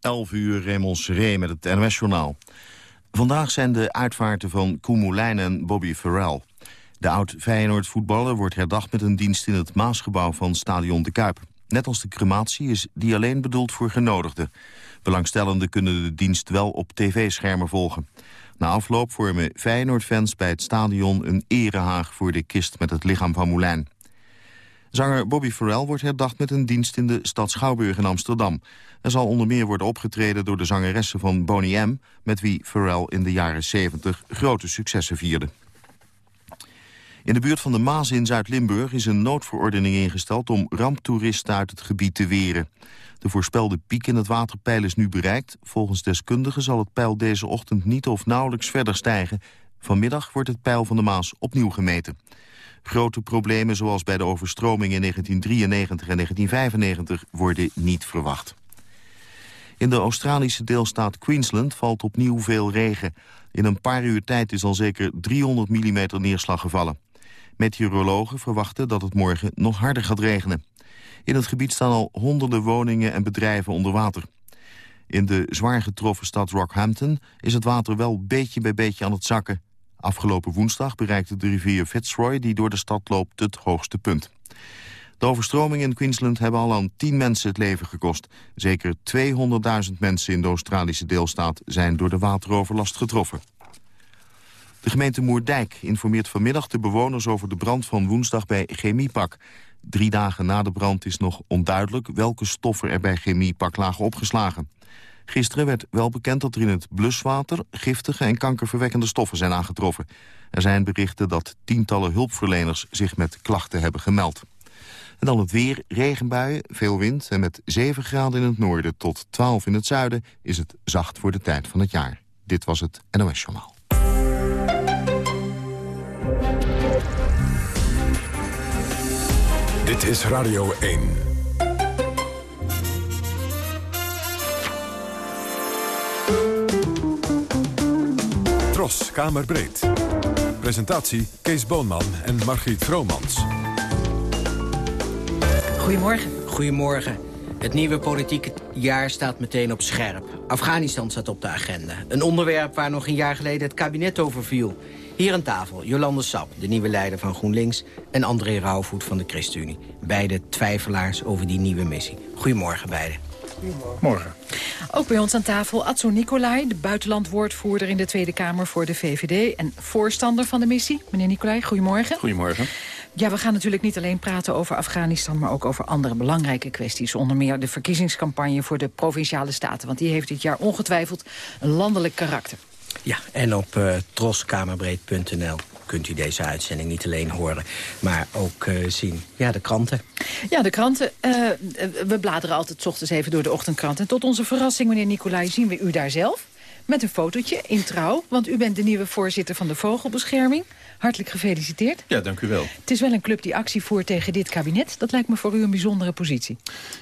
11 uur Raymond Seré met het NOS-journaal. Vandaag zijn de uitvaarten van Koemelijn en Bobby Farrell. De oud-Feyenoord-voetballer wordt herdacht met een dienst in het Maasgebouw van Stadion de Kuip. Net als de crematie is die alleen bedoeld voor genodigden. Belangstellenden kunnen de dienst wel op tv-schermen volgen. Na afloop vormen Feyenoord-fans bij het stadion een erehaag voor de kist met het lichaam van Moulijn. Zanger Bobby Farrell wordt herdacht met een dienst in de stad Schouwburg in Amsterdam. Er zal onder meer worden opgetreden door de zangeressen van Boney M... met wie Farrell in de jaren 70 grote successen vierde. In de buurt van de Maas in Zuid-Limburg is een noodverordening ingesteld... om ramptoeristen uit het gebied te weren. De voorspelde piek in het waterpeil is nu bereikt. Volgens deskundigen zal het peil deze ochtend niet of nauwelijks verder stijgen. Vanmiddag wordt het peil van de Maas opnieuw gemeten. Grote problemen zoals bij de overstroming in 1993 en 1995 worden niet verwacht. In de Australische deelstaat Queensland valt opnieuw veel regen. In een paar uur tijd is al zeker 300 mm neerslag gevallen. Meteorologen verwachten dat het morgen nog harder gaat regenen. In het gebied staan al honderden woningen en bedrijven onder water. In de zwaar getroffen stad Rockhampton is het water wel beetje bij beetje aan het zakken. Afgelopen woensdag bereikte de rivier Fitzroy, die door de stad loopt, het hoogste punt. De overstromingen in Queensland hebben al aan tien mensen het leven gekost. Zeker 200.000 mensen in de Australische deelstaat zijn door de wateroverlast getroffen. De gemeente Moerdijk informeert vanmiddag de bewoners over de brand van woensdag bij Chemiepak. Drie dagen na de brand is nog onduidelijk welke stoffen er bij Chemiepak lagen opgeslagen. Gisteren werd wel bekend dat er in het bluswater giftige en kankerverwekkende stoffen zijn aangetroffen. Er zijn berichten dat tientallen hulpverleners zich met klachten hebben gemeld. En dan het weer, regenbuien, veel wind en met 7 graden in het noorden tot 12 in het zuiden is het zacht voor de tijd van het jaar. Dit was het NOS Journaal. Dit is Radio 1. Tros, Kamerbreed. Presentatie Kees Boonman en Margriet Vromans. Goedemorgen. Goedemorgen. Het nieuwe politieke jaar staat meteen op scherp. Afghanistan staat op de agenda. Een onderwerp waar nog een jaar geleden het kabinet over viel. Hier aan tafel Jolande Sap, de nieuwe leider van GroenLinks... en André Rauwvoet van de ChristenUnie. Beide twijfelaars over die nieuwe missie. Goedemorgen beiden. Morgen. Ook bij ons aan tafel Atso Nicolai, de buitenlandwoordvoerder in de Tweede Kamer voor de VVD... en voorstander van de missie. Meneer Nicolai, goedemorgen. Goedemorgen. Ja, we gaan natuurlijk niet alleen praten over Afghanistan... maar ook over andere belangrijke kwesties. Onder meer de verkiezingscampagne voor de Provinciale Staten. Want die heeft dit jaar ongetwijfeld een landelijk karakter. Ja, en op uh, troskamerbreed.nl kunt u deze uitzending niet alleen horen, maar ook uh, zien. Ja, de kranten. Ja, de kranten. Uh, we bladeren altijd s ochtends even door de ochtendkrant. En tot onze verrassing, meneer Nicolai, zien we u daar zelf. Met een fotootje in trouw, want u bent de nieuwe voorzitter van de Vogelbescherming. Hartelijk gefeliciteerd. Ja, dank u wel. Het is wel een club die actie voert tegen dit kabinet. Dat lijkt me voor u een bijzondere positie.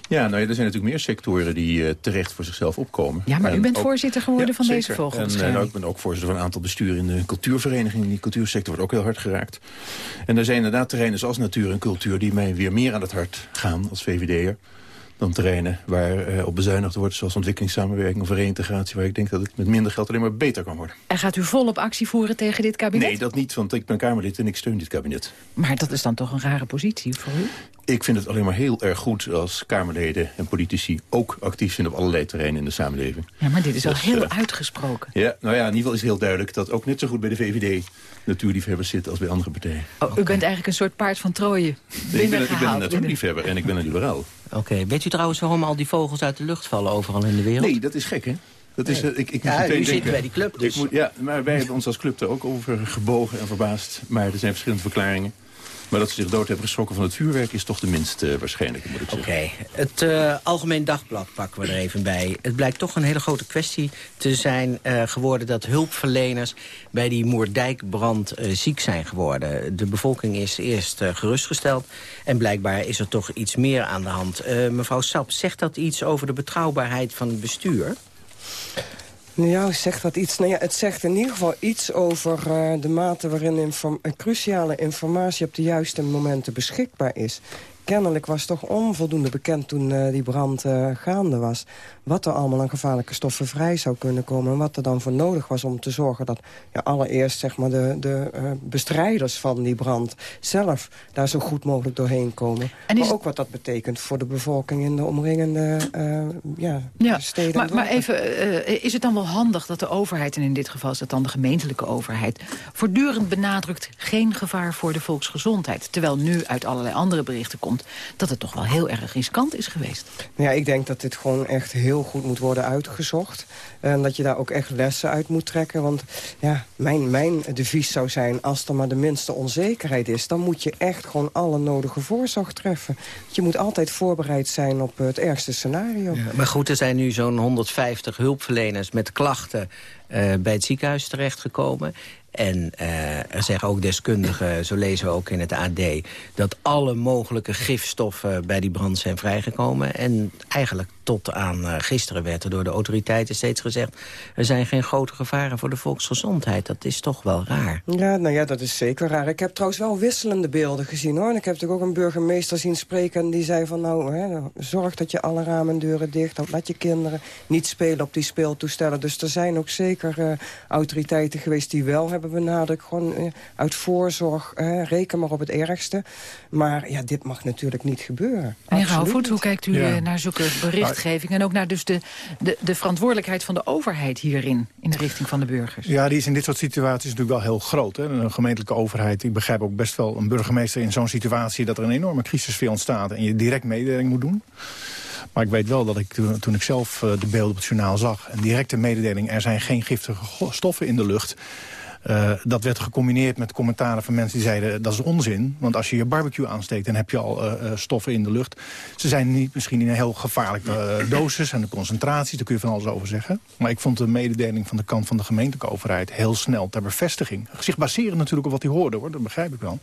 Ja, nou ja, er zijn natuurlijk meer sectoren die uh, terecht voor zichzelf opkomen. Ja, maar u bent voorzitter geworden ja, van zeker. deze vogelbescherming. En uh, nou, ik ben ook voorzitter van een aantal besturen in de cultuurvereniging. Die cultuursector wordt ook heel hard geraakt. En er zijn inderdaad terreinen zoals natuur en cultuur... die mij weer meer aan het hart gaan als VVD'er dan terreinen waar uh, op bezuinigd wordt... zoals ontwikkelingssamenwerking of reïntegratie... waar ik denk dat het met minder geld alleen maar beter kan worden. En gaat u volop actie voeren tegen dit kabinet? Nee, dat niet, want ik ben Kamerlid en ik steun dit kabinet. Maar dat is dan toch een rare positie voor u? Ik vind het alleen maar heel erg goed als Kamerleden en politici... ook actief zijn op allerlei terreinen in de samenleving. Ja, maar dit is dus, al heel uh, uitgesproken. Ja, nou ja, in ieder geval is heel duidelijk... dat ook net zo goed bij de VVD natuurliefhebbers zit als bij andere partijen. Oh, u bent eigenlijk een soort paard van Troje ik ben, ik ben een natuurliefhebber en ik ben een liberaal. Oké, okay. weet u trouwens waarom al die vogels uit de lucht vallen overal in de wereld? Nee, dat is gek, hè? Dat is, nee. ik, ik ja, u zit bij die club dus. Moet, ja, maar wij hebben ons als club er ook over gebogen en verbaasd. Maar er zijn verschillende verklaringen. Maar dat ze zich dood hebben geschrokken van het vuurwerk is toch de minst uh, waarschijnlijke, moet ik zeggen. Oké, het uh, Algemeen Dagblad pakken we er even bij. Het blijkt toch een hele grote kwestie te zijn uh, geworden... dat hulpverleners bij die Moerdijkbrand ziek zijn geworden. De bevolking is eerst gerustgesteld en blijkbaar is er toch iets meer aan de hand. mevrouw Sap, zegt dat iets over de betrouwbaarheid van het bestuur? Nou, zegt dat iets? Nou ja, het zegt in ieder geval iets over uh, de mate waarin inform cruciale informatie op de juiste momenten beschikbaar is. kennelijk was toch onvoldoende bekend toen uh, die brand gaande was. Wat er allemaal aan gevaarlijke stoffen vrij zou kunnen komen. En wat er dan voor nodig was om te zorgen dat ja, allereerst zeg maar, de, de uh, bestrijders van die brand zelf daar zo goed mogelijk doorheen komen. En maar ook wat dat betekent voor de bevolking in de omringende ja, ja, steden. Maar, maar even, is het dan wel handig dat de overheid, en in dit geval is dat dan de gemeentelijke overheid, voortdurend benadrukt geen gevaar voor de volksgezondheid. Terwijl nu uit allerlei andere berichten komt dat het toch wel heel erg riskant is geweest. Ja, ik denk dat dit gewoon echt heel goed moet worden uitgezocht. En dat je daar ook echt lessen uit moet trekken. Want ja, mijn, mijn devies zou zijn, als er maar de minste onzekerheid is... dan moet je echt gewoon alle nodige voorzorg treffen. Je moet altijd voorbereid zijn op het ergste scenario. Maar goed, er zijn nu zo'n 150 hulpverleners met klachten... Uh, bij het ziekenhuis terechtgekomen. En uh, er zeggen ook deskundigen, zo lezen we ook in het AD... dat alle mogelijke gifstoffen bij die brand zijn vrijgekomen. En eigenlijk tot aan uh, gisteren werd er door de autoriteiten steeds gezegd... er zijn geen grote gevaren voor de volksgezondheid. Dat is toch wel raar. Ja, nou ja, dat is zeker raar. Ik heb trouwens wel wisselende beelden gezien, hoor. En ik heb natuurlijk ook een burgemeester zien spreken... en die zei van, nou, hè, zorg dat je alle ramen en deuren dicht houdt. Laat je kinderen niet spelen op die speeltoestellen. Dus er zijn ook zeker uh, autoriteiten geweest die wel hebben benadrukt. Gewoon uh, uit voorzorg, reken maar op het ergste. Maar ja, dit mag natuurlijk niet gebeuren. Meneer Houvoet, hoe kijkt u ja. naar zulke berichten? En ook naar dus de, de, de verantwoordelijkheid van de overheid hierin... in de richting van de burgers. Ja, die is in dit soort situaties natuurlijk wel heel groot. Hè? Een gemeentelijke overheid, ik begrijp ook best wel een burgemeester in zo'n situatie... dat er een enorme crisissfeer ontstaat en je direct mededeling moet doen. Maar ik weet wel dat ik toen, ik zelf eh, de beelden op het journaal zag... een directe mededeling, er zijn geen giftige stoffen in de lucht... Uh, dat werd gecombineerd met commentaren van mensen die zeiden... dat is onzin, want als je je barbecue aansteekt... dan heb je al uh, stoffen in de lucht. Ze zijn niet misschien in een heel gevaarlijke dosis en de concentraties... daar kun je van alles over zeggen. Maar ik vond de mededeling van de kant van de gemeentelijke overheid... heel snel ter bevestiging. Zich baseren natuurlijk op wat hij hoorde, hoor. dat begrijp ik wel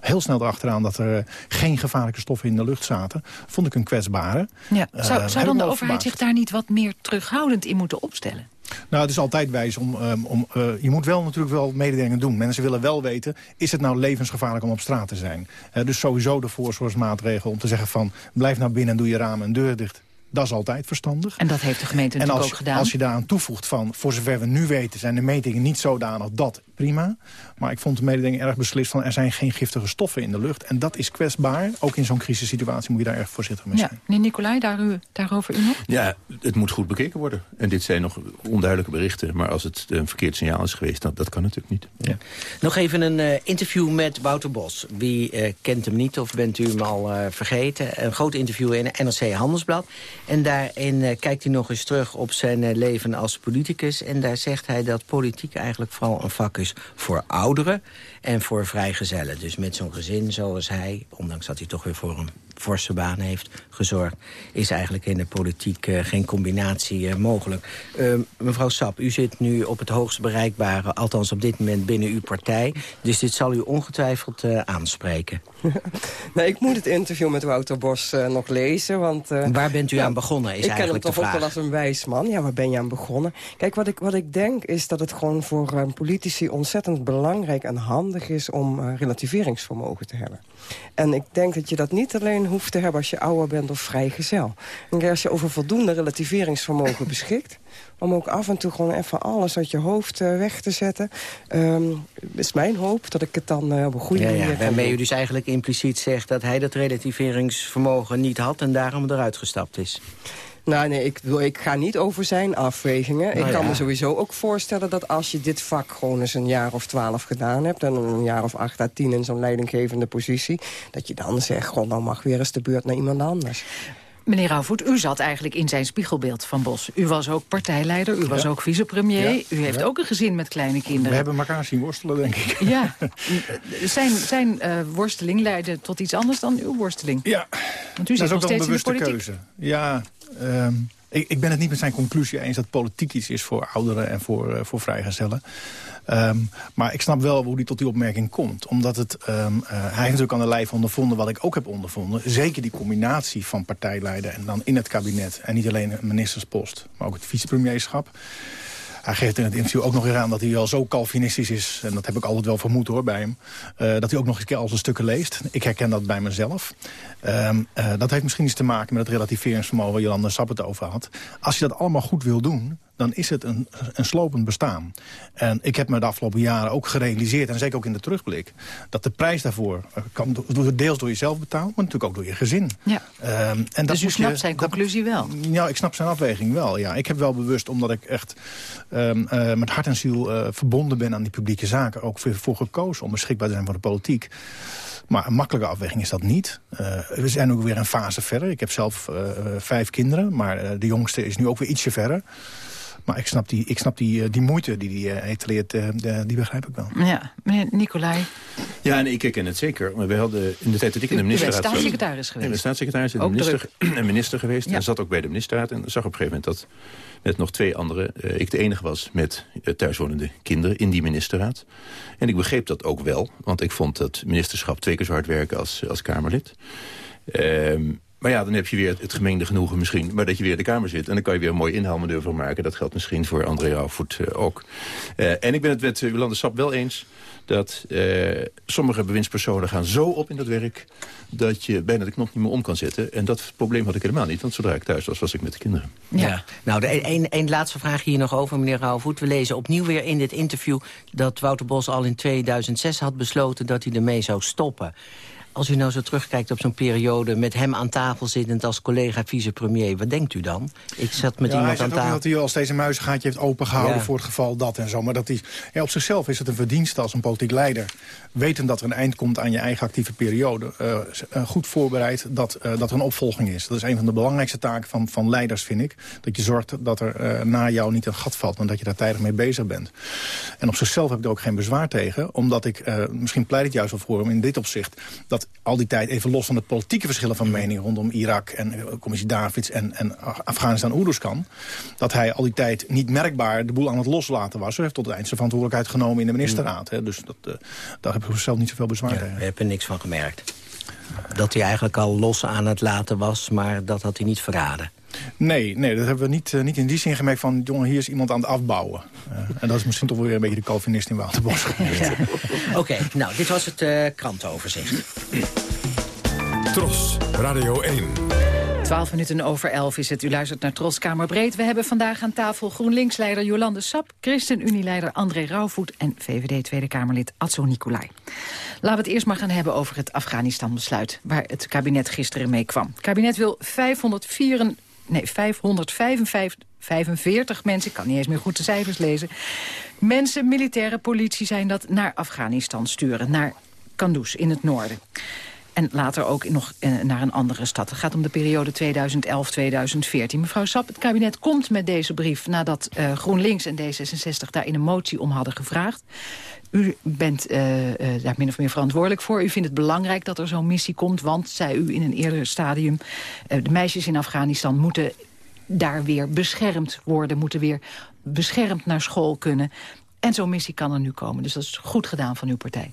heel snel erachteraan dat er geen gevaarlijke stoffen in de lucht zaten. Vond ik een kwetsbare. Ja. Zou, zou dan de overheid zich daar niet wat meer terughoudend in moeten opstellen? Nou, het is altijd wijs om... Um, om uh, je moet wel natuurlijk wel mededelingen doen. Mensen willen wel weten, is het nou levensgevaarlijk om op straat te zijn? Uh, dus sowieso de voorzorgsmaatregel om te zeggen van... blijf nou binnen en doe je ramen en deur dicht. Dat is altijd verstandig. En dat heeft de gemeente natuurlijk als, ook gedaan. als je daaraan toevoegt van, voor zover we nu weten... zijn de metingen niet zodanig dat, prima. Maar ik vond de mededeling erg beslist van... er zijn geen giftige stoffen in de lucht. En dat is kwetsbaar. Ook in zo'n crisissituatie moet je daar erg voorzichtig mee zijn. Ja. Meneer Nicolai, daar u, daarover u nog? Ja, het moet goed bekeken worden. En dit zijn nog onduidelijke berichten. Maar als het een verkeerd signaal is geweest, dan, dat kan natuurlijk niet. Ja. Nog even een uh, interview met Wouter Bos. Wie uh, kent hem niet of bent u hem al uh, vergeten? Een groot interview in NRC Handelsblad. En daarin uh, kijkt hij nog eens terug op zijn uh, leven als politicus. En daar zegt hij dat politiek eigenlijk vooral een vak is voor ouderen en voor vrijgezellen. Dus met zo'n gezin zoals hij, ondanks dat hij toch weer voor een forse baan heeft gezorgd... is eigenlijk in de politiek uh, geen combinatie uh, mogelijk. Uh, mevrouw Sap, u zit nu op het hoogst bereikbare... althans op dit moment binnen uw partij. Dus dit zal u ongetwijfeld aanspreken. nee, ik moet het interview met Wouter Bos nog lezen. Want, waar bent u ja, aan begonnen, is ik eigenlijk Ik ken hem toch ook wel als een wijs man. Ja, waar ben je aan begonnen? Kijk, wat ik, wat ik denk is dat het gewoon voor politici ontzettend belangrijk en handig is... om relativeringsvermogen te hebben. En ik denk dat je dat niet alleen hoeft te hebben als je ouder bent of vrijgezel. En als je over voldoende relativeringsvermogen beschikt... om ook af en toe gewoon even alles uit je hoofd uh, weg te zetten... Um, is mijn hoop dat ik het dan uh, op een goede ja, manier ja, Waarmee u dus eigenlijk impliciet zegt dat hij dat relativeringsvermogen niet had... en daarom eruit gestapt is. Nou, nee, ik, wil, ik ga niet over zijn afwegingen. Nou ik kan ja. me sowieso ook voorstellen dat als je dit vak gewoon eens een jaar of twaalf gedaan hebt... en een jaar of acht à tien in zo'n leidinggevende positie... dat je dan zegt, god, nou mag weer eens de beurt naar iemand anders. Meneer Rauwvoet, u zat eigenlijk in zijn spiegelbeeld van Bos. U was ook partijleider, u was ook vicepremier. Ja. U heeft Ja. ook een gezin met kleine We kinderen. hebben elkaar zien worstelen, denk ik. Ja, zijn, zijn eh, worsteling leidde tot iets anders dan uw worsteling. Ja, Want u dat zit is ook nog een steeds in de bewuste politiek. keuze. Ja, ehm, ik, ik ben het niet met zijn conclusie eens dat politiek iets is voor ouderen en voor, eh, voor vrijgezellen. Ehm, maar ik snap wel hoe hij tot die opmerking komt. Omdat het, ehm, eh, hij heeft natuurlijk aan de lijf ondervonden wat ik ook heb ondervonden. Zeker die combinatie van partijleider en dan in het kabinet. En niet alleen een ministerspost, maar ook het vicepremierschap. Hij geeft in het interview ook nog weer aan dat hij wel zo Calvinistisch is. En dat heb ik altijd wel vermoed hoor bij hem. Uh, dat hij ook nog eens keer al zijn stukken leest. Ik herken dat bij mezelf. Um, uh, dat heeft misschien iets te maken met het relativeringsvermogen... waar Jolanda Sap het over had. Als je dat allemaal goed wil doen dan is het een, een slopend bestaan. En ik heb me de afgelopen jaren ook gerealiseerd... en zeker ook in de terugblik... dat de prijs daarvoor uh, kan deels door jezelf betaald... maar natuurlijk ook door je gezin. Ja. Um, en dus u snapt je, zijn conclusie wel? Ja, ik snap zijn afweging wel. Ja. Ik heb wel bewust, omdat ik echt um, uh, met hart en ziel uh, verbonden ben... aan die publieke zaken, ook voor, voor gekozen om beschikbaar te zijn voor de politiek. Maar een makkelijke afweging is dat niet. Uh, we zijn ook weer een fase verder. Ik heb zelf uh, vijf kinderen, maar de jongste is nu ook weer ietsje verder. Maar ik snap die, ik snap die, eh, die moeite die hij uh, etaleert, uh, die begrijp ik wel. Ja, meneer Nicolai. Ja, en ik herken het zeker. Maar we hadden in de tijd dat ik in de ministerraad zat... staatssecretaris geweest. Ik ben staatssecretaris en minister, en minister geweest. Ja. En zat ook bij de ministerraad. En zag op een gegeven moment dat met nog twee anderen... Uh, ik de enige was met uh, thuiswonende kinderen in die ministerraad. En ik begreep dat ook wel. Want ik vond dat ministerschap twee keer zo hard werken als, als Kamerlid. Uh, maar ja, dan heb je weer het gemeende genoegen misschien... maar dat je weer in de Kamer zit. En dan kan je weer een mooi inhaalmanoeuvre van maken. Dat geldt misschien voor André Rauwvoet uh, ook. Uh, en ik ben het met Jolande Sap wel eens... dat uh, sommige bewindspersonen gaan zo op in dat werk... dat je bijna de knop niet meer om kan zetten. En dat probleem had ik helemaal niet. Want zodra ik thuis was, was ik met de kinderen. Ja, ja. nou, één laatste vraag hier nog over, meneer Rauwvoet. We lezen opnieuw weer in dit interview... dat Wouter Bos al in 2006 had besloten dat hij ermee zou stoppen. Als u nou zo terugkijkt op zo'n periode... met hem aan tafel zittend als collega vicepremier... wat denkt u dan? Ik zat met ja, iemand aan tafel... dat hij al steeds een muizengaatje heeft opengehouden... Ja. voor het geval dat en zo. Maar dat hij, ja, op zichzelf is het een verdienste als een politiek leider... weten dat er een eind komt aan je eigen actieve periode... Uh, goed voorbereid dat, uh, dat er een opvolging is. Dat is een van de belangrijkste taken van, van leiders, vind ik. Dat je zorgt dat er uh, na jou niet een gat valt... maar dat je daar tijdig mee bezig bent. En op zichzelf heb ik er ook geen bezwaar tegen. Omdat ik, misschien pleit het juist wel voor hem in dit opzicht... dat al die tijd, even los van de politieke verschillen van mening... rondom Irak en uh, commissie Davids en, en Afghanistan Oeruzkan... dat hij al die tijd niet merkbaar de boel aan het loslaten was. Hij heeft tot het eind zijn verantwoordelijkheid genomen in de ministerraad. Hè. Dus dat, uh, daar heb ik zelf niet zoveel bezwaar ja, tegen. We hebben er niks van gemerkt. Dat hij eigenlijk al los aan het laten was, maar dat had hij niet verraden. Nee, nee, dat hebben we niet, uh, niet in die zin gemerkt van... jongen, hier is iemand aan het afbouwen. Uh, en dat is misschien toch weer een beetje de Calvinist in Waterbos. Ja. Oké, okay, nou, dit was het uh, krantenoverzicht. Tros, Radio 1. 12 minuten over 11 is het. U luistert naar Tros Kamerbreed. We hebben vandaag aan tafel GroenLinks-leider Jolande Sap... ChristenUnie-leider André Rauwvoet en VVD Tweede Kamerlid Atso Nicolai. Laten we het eerst maar gaan hebben over het Afghanistan-besluit... waar het kabinet gisteren mee kwam. Het kabinet wil 504, nee, 555 45 mensen, ik kan niet eens meer goed de cijfers lezen... mensen, militaire politie zijn dat naar Afghanistan sturen. Naar Kanduz in het noorden. En later ook nog naar een andere stad. Het gaat om de periode 2011-2014. Mevrouw Sap, het kabinet komt met deze brief... nadat uh, GroenLinks en D66 daar in een motie om hadden gevraagd. U bent uh, daar min of meer verantwoordelijk voor. U vindt het belangrijk dat er zo'n missie komt. Want, zei u in een eerder stadium... de meisjes in Afghanistan moeten daar weer beschermd worden. Moeten weer beschermd naar school kunnen. En zo'n missie kan er nu komen. Dus dat is goed gedaan van uw partij.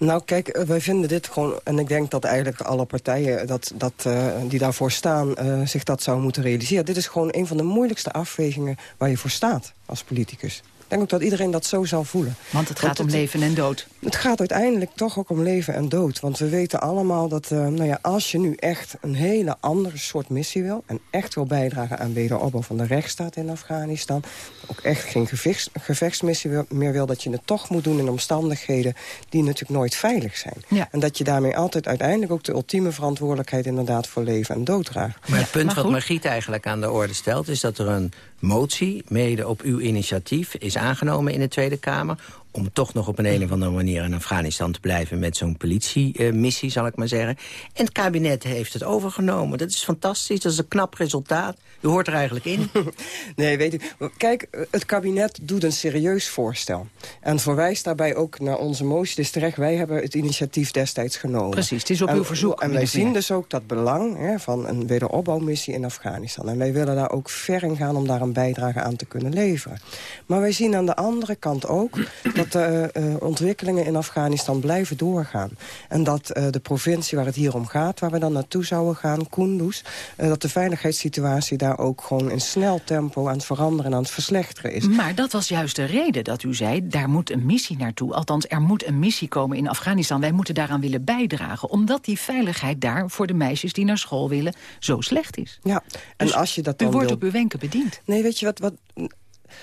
Nou kijk, wij vinden dit gewoon... en ik denk dat eigenlijk alle partijen dat, dat, uh, die daarvoor staan... Uh, zich dat zouden moeten realiseren. Dit is gewoon een van de moeilijkste afwegingen waar je voor staat als politicus. Ik denk ook dat iedereen dat zo zal voelen. Want het gaat Want om leven en dood. Het gaat uiteindelijk toch ook om leven en dood. Want we weten allemaal dat uh, nou ja, als je nu echt een hele andere soort missie wil... en echt wil bijdragen aan wederopbouw van de rechtsstaat in Afghanistan... ook echt geen gevechts, gevechtsmissie meer wil... dat je het toch moet doen in omstandigheden die natuurlijk nooit veilig zijn. Ja. En dat je daarmee altijd uiteindelijk ook de ultieme verantwoordelijkheid... inderdaad voor leven en dood draagt. Maar het punt maar wat Margriet eigenlijk aan de orde stelt... is dat er een motie, mede op uw initiatief, is aangenomen in de Tweede Kamer om toch nog op een, een of andere manier in Afghanistan te blijven... met zo'n politiemissie, uh, zal ik maar zeggen. En het kabinet heeft het overgenomen. Dat is fantastisch, dat is een knap resultaat. U hoort er eigenlijk in. nee, weet u, kijk, het kabinet doet een serieus voorstel. En verwijst daarbij ook naar onze motie. Dus terecht, wij hebben het initiatief destijds genomen. Precies, het is op en, uw verzoek. En wij zien dus ook dat belang hè, van een wederopbouwmissie in Afghanistan. En wij willen daar ook ver in gaan om daar een bijdrage aan te kunnen leveren. Maar wij zien aan de andere kant ook dat de uh, ontwikkelingen in Afghanistan blijven doorgaan. En dat uh, de provincie waar het hier om gaat, waar we dan naartoe zouden gaan, Kunduz... Uh, dat de veiligheidssituatie daar ook gewoon in snel tempo aan het veranderen en aan het verslechteren is. Maar dat was juist de reden dat u zei, daar moet een missie naartoe. Althans, er moet een missie komen in Afghanistan. Wij moeten daaraan willen bijdragen. Omdat die veiligheid daar voor de meisjes die naar school willen zo slecht is. Ja, en dus als je dat dan u wordt wil... op uw wenken bediend. Nee, weet je wat... wat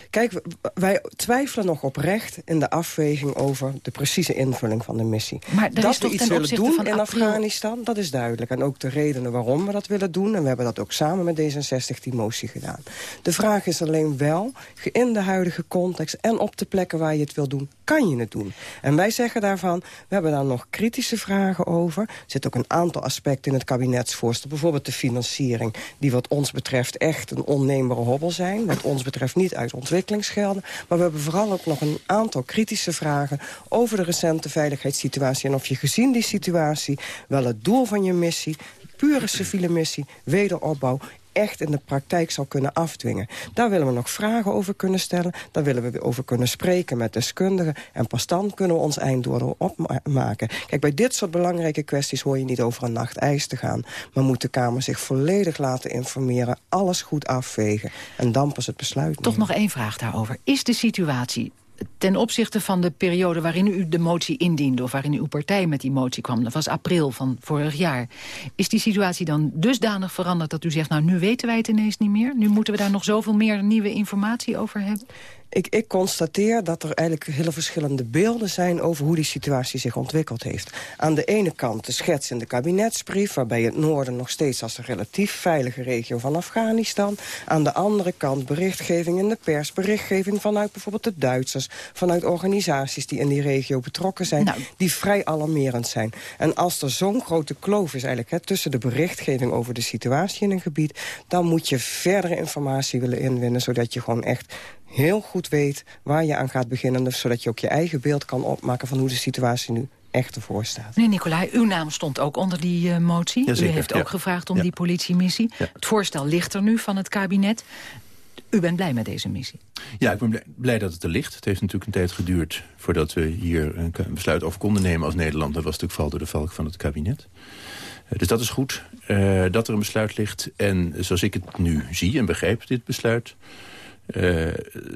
Kijk, wij twijfelen nog oprecht in de afweging over de precieze invulling van de missie. Maar dat we iets willen doen in. Afghanistan, dat is duidelijk. En ook de redenen waarom we dat willen doen. En we hebben dat ook samen met D66 die motie gedaan. De vraag is alleen wel, in de huidige context en op de plekken waar je het wil doen, kan je het doen. En wij zeggen daarvan, we hebben daar nog kritische vragen over. Er zitten ook een aantal aspecten in het kabinetsvoorstel. Bijvoorbeeld de financiering, die wat ons betreft echt een onneembare hobbel zijn. Wat ons betreft niet uit ontwikkelingsgelden. Maar we hebben vooral ook nog een aantal kritische vragen... over de recente veiligheidssituatie. En of je gezien die situatie wel het doel van je missie pure civiele missie, wederopbouw echt in de praktijk zal kunnen afdwingen. Daar willen we nog vragen over kunnen stellen. Daar willen we over kunnen spreken met deskundigen. En pas dan kunnen we ons einddoordeel opmaken. Kijk, bij dit soort belangrijke kwesties hoor je niet over een nacht ijs te gaan. Maar moet de Kamer zich volledig laten informeren. Alles goed afwegen. En dan pas het besluit Toch nog één vraag daarover. Is de situatie ten opzichte van de periode waarin u de motie indiende... of waarin uw partij met die motie kwam, dat was april van vorig jaar... is die situatie dan dusdanig veranderd dat u zegt... nou, nu weten wij het ineens niet meer? Nu moeten we daar nog zoveel meer nieuwe informatie over hebben? Ik, ik, constateer dat er eigenlijk hele verschillende beelden zijn... over hoe die situatie zich ontwikkeld heeft. Aan de ene kant de schets in de kabinetsbrief... waarbij het noorden nog steeds als een relatief veilige regio van Afghanistan. Aan de andere kant berichtgeving in de pers. Berichtgeving vanuit bijvoorbeeld de Duitsers. Vanuit organisaties die in die regio betrokken zijn. Nou. Die vrij alarmerend zijn. En als er zo'n grote kloof is eigenlijk hè, tussen de berichtgeving... over de situatie in een gebied... dan moet je verdere informatie willen inwinnen... zodat je gewoon echt heel goed weet waar je aan gaat beginnen... Zodat je ook je eigen beeld kan opmaken van hoe de situatie nu echt ervoor staat. Meneer Nicolai, uw naam stond ook onder die uh, motie. Jazeker, u heeft ja. ook gevraagd om Ja. die politiemissie. Ja. Het voorstel ligt er nu van het kabinet. U bent blij met deze missie? Ja, ik ben blij, dat het er ligt. Het heeft natuurlijk een tijd geduurd voordat we hier een, besluit over konden nemen als Nederland. Dat was natuurlijk vooral door de valk van het kabinet. Eh, Dus dat is goed, eh, dat er een besluit ligt. En zoals ik het nu zie en begrijp, dit besluit... eh,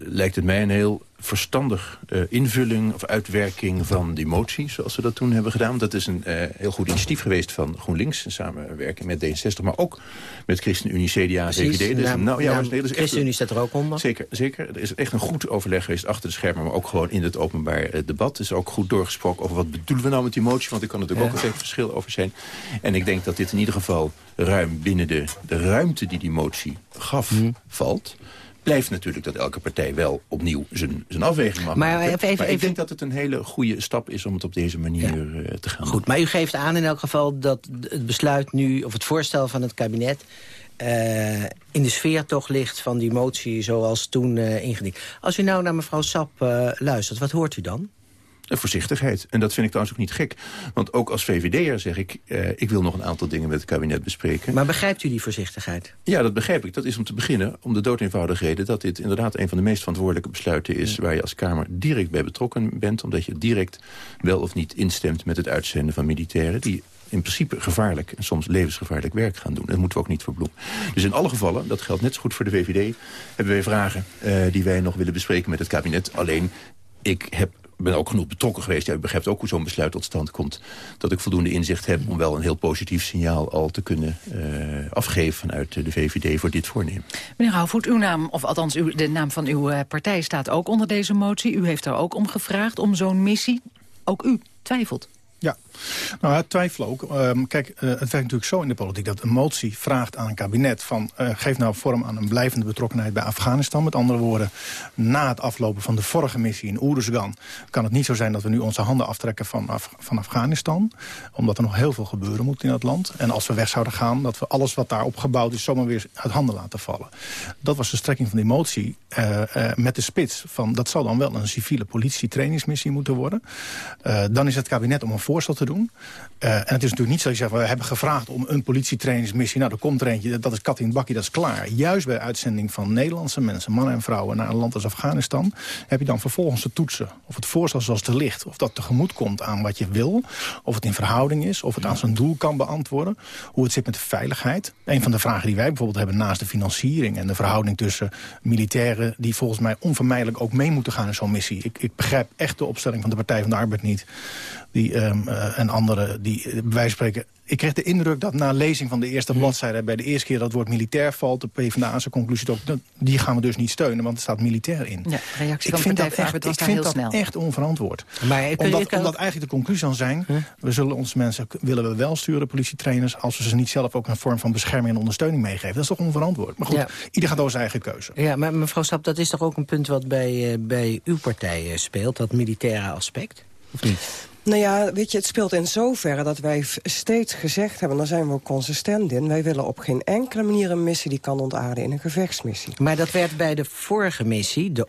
lijkt het mij een heel verstandig eh, invulling of uitwerking van die motie... zoals we dat toen hebben gedaan. Dat is een eh, heel goed initiatief geweest van GroenLinks... in samenwerking met D66, maar ook met ChristenUnie, CDA, VVD. Dus, Nou, nou, ja, nou, nee, echt- ChristenUnie staat er ook onder. Zeker, zeker. Er is echt een goed overleg geweest achter de schermen... maar ook gewoon in het openbaar debat. Er is ook goed doorgesproken over wat bedoelen we nou met die motie... want er kan natuurlijk Ja. ook een verschil over zijn. En ik denk dat dit in ieder geval ruim binnen de, de ruimte die die motie gaf Mhm. valt... Blijft natuurlijk dat elke partij wel opnieuw zijn, zijn afweging mag Maar maken. even- even- maar ik denk dat het een hele goede stap is om het op deze manier eh, te gaan doen. Goed, maar u geeft aan in elk geval dat het besluit nu... of het voorstel van het kabinet... eh, in de sfeer toch ligt van die motie zoals toen eh ingediend. Als u nou naar mevrouw Sap eh, luistert, wat hoort u dan? Eh, Voorzichtigheid. En dat vind ik trouwens ook niet gek. Want ook als VVD'er zeg ik... Eh, ik wil nog een aantal dingen met het kabinet bespreken. Maar begrijpt u die voorzichtigheid? Ja, dat begrijp ik. Dat is om te beginnen om de doodeenvoudige reden... dat dit inderdaad een van de meest verantwoordelijke besluiten is... waar je als Kamer direct bij betrokken bent... omdat je direct wel of niet instemt met het uitzenden van militairen... die in principe gevaarlijk en soms levensgevaarlijk werk gaan doen. Dat moeten we ook niet verbloemen. Dus in alle gevallen, dat geldt net zo goed voor de VVD... hebben wij vragen eh, die wij nog willen bespreken met het kabinet. Alleen, ik heb ben ook genoeg betrokken geweest. U begrijpt ook hoe zo'n besluit tot stand komt. Dat ik voldoende inzicht heb om wel een heel positief signaal al te kunnen eh, afgeven vanuit de VVD voor dit voornemen. Meneer Rauwvoet, uw naam, of althans uw, de naam van uw eh, partij staat ook onder deze motie. U heeft er ook om gevraagd, om zo'n missie. Ook u twijfelt. Ja, nou ja, twijfel ook. Ehm, kijk, eh, het werkt natuurlijk zo in de politiek dat een motie vraagt aan een kabinet van eh, geef nou vorm aan een blijvende betrokkenheid bij Afghanistan. Met andere woorden, na het aflopen van de vorige missie in Oeruzgan kan het niet zo zijn dat we nu onze handen aftrekken van, van Afghanistan. Omdat er nog heel veel gebeuren moet in dat land. En als we weg zouden gaan, dat we alles wat daar opgebouwd is zomaar weer uit handen laten vallen. Dat was de strekking van die motie eh, met de spits van dat zal dan wel een civiele politie trainingsmissie moeten worden. Dan is het kabinet om een voorstel te doen. en het is natuurlijk niet zo dat je zegt, we hebben gevraagd om een politietrainingsmissie. Nou, er komt er eentje, dat is kat in het bakje, dat is klaar. Juist bij uitzending van Nederlandse mensen, mannen en vrouwen... naar een land als Afghanistan, heb je dan vervolgens te toetsen... of het voorstel zoals het ligt, of dat tegemoet komt aan wat je wil... of het in verhouding is, of het aan zijn doel kan beantwoorden... hoe het zit met de veiligheid. Een van de vragen die wij bijvoorbeeld hebben naast de financiering... en de verhouding tussen militairen die volgens mij onvermijdelijk ook mee moeten gaan in zo'n missie. Ik, ik begrijp echt de opstelling van de Partij van de Arbeid niet die, um, uh, en anderen die bij wijze van spreken... Ik kreeg de indruk dat na lezing van de eerste mhm. bladzijde... bij de eerste keer dat het woord militair valt... de PvdA's conclusie ook, die gaan we dus niet steunen... want er staat militair in. Ja, reactie ik vind dat, echt, ik vind dat echt onverantwoord. Maar omdat, omdat eigenlijk de conclusie dan zijn... we zullen onze mensen willen we wel sturen, politietrainers... als we ze niet zelf ook een vorm van bescherming en ondersteuning meegeven. Dat is toch onverantwoord. Maar goed, ieder gaat door zijn eigen keuze. Ja, maar mevrouw Stap, dat is toch ook een punt wat bij, uh, bij uw partij speelt... dat militaire aspect, of niet? Nou ja, weet je, het speelt in zoverre dat wij steeds gezegd hebben... daar zijn we ook consistent in... wij willen op geen enkele manier een missie die kan ontaarden in een gevechtsmissie. Maar dat werd bij de vorige missie, de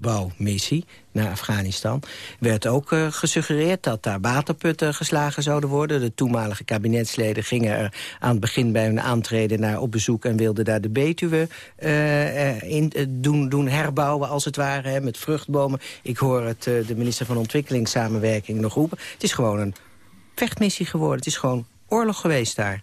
opbouwmissie naar Afghanistan... werd ook uh, gesuggereerd dat daar waterputten geslagen zouden worden. De toenmalige kabinetsleden gingen er aan het begin bij hun aantreden naar op bezoek... en wilden daar de Betuwe uh, in, doen, doen herbouwen, als het ware, hè, met vruchtbomen. Ik hoor het de minister van Ontwikkelingssamenwerking nog roepen. Het is gewoon een vechtmissie geworden. Het is gewoon oorlog geweest daar.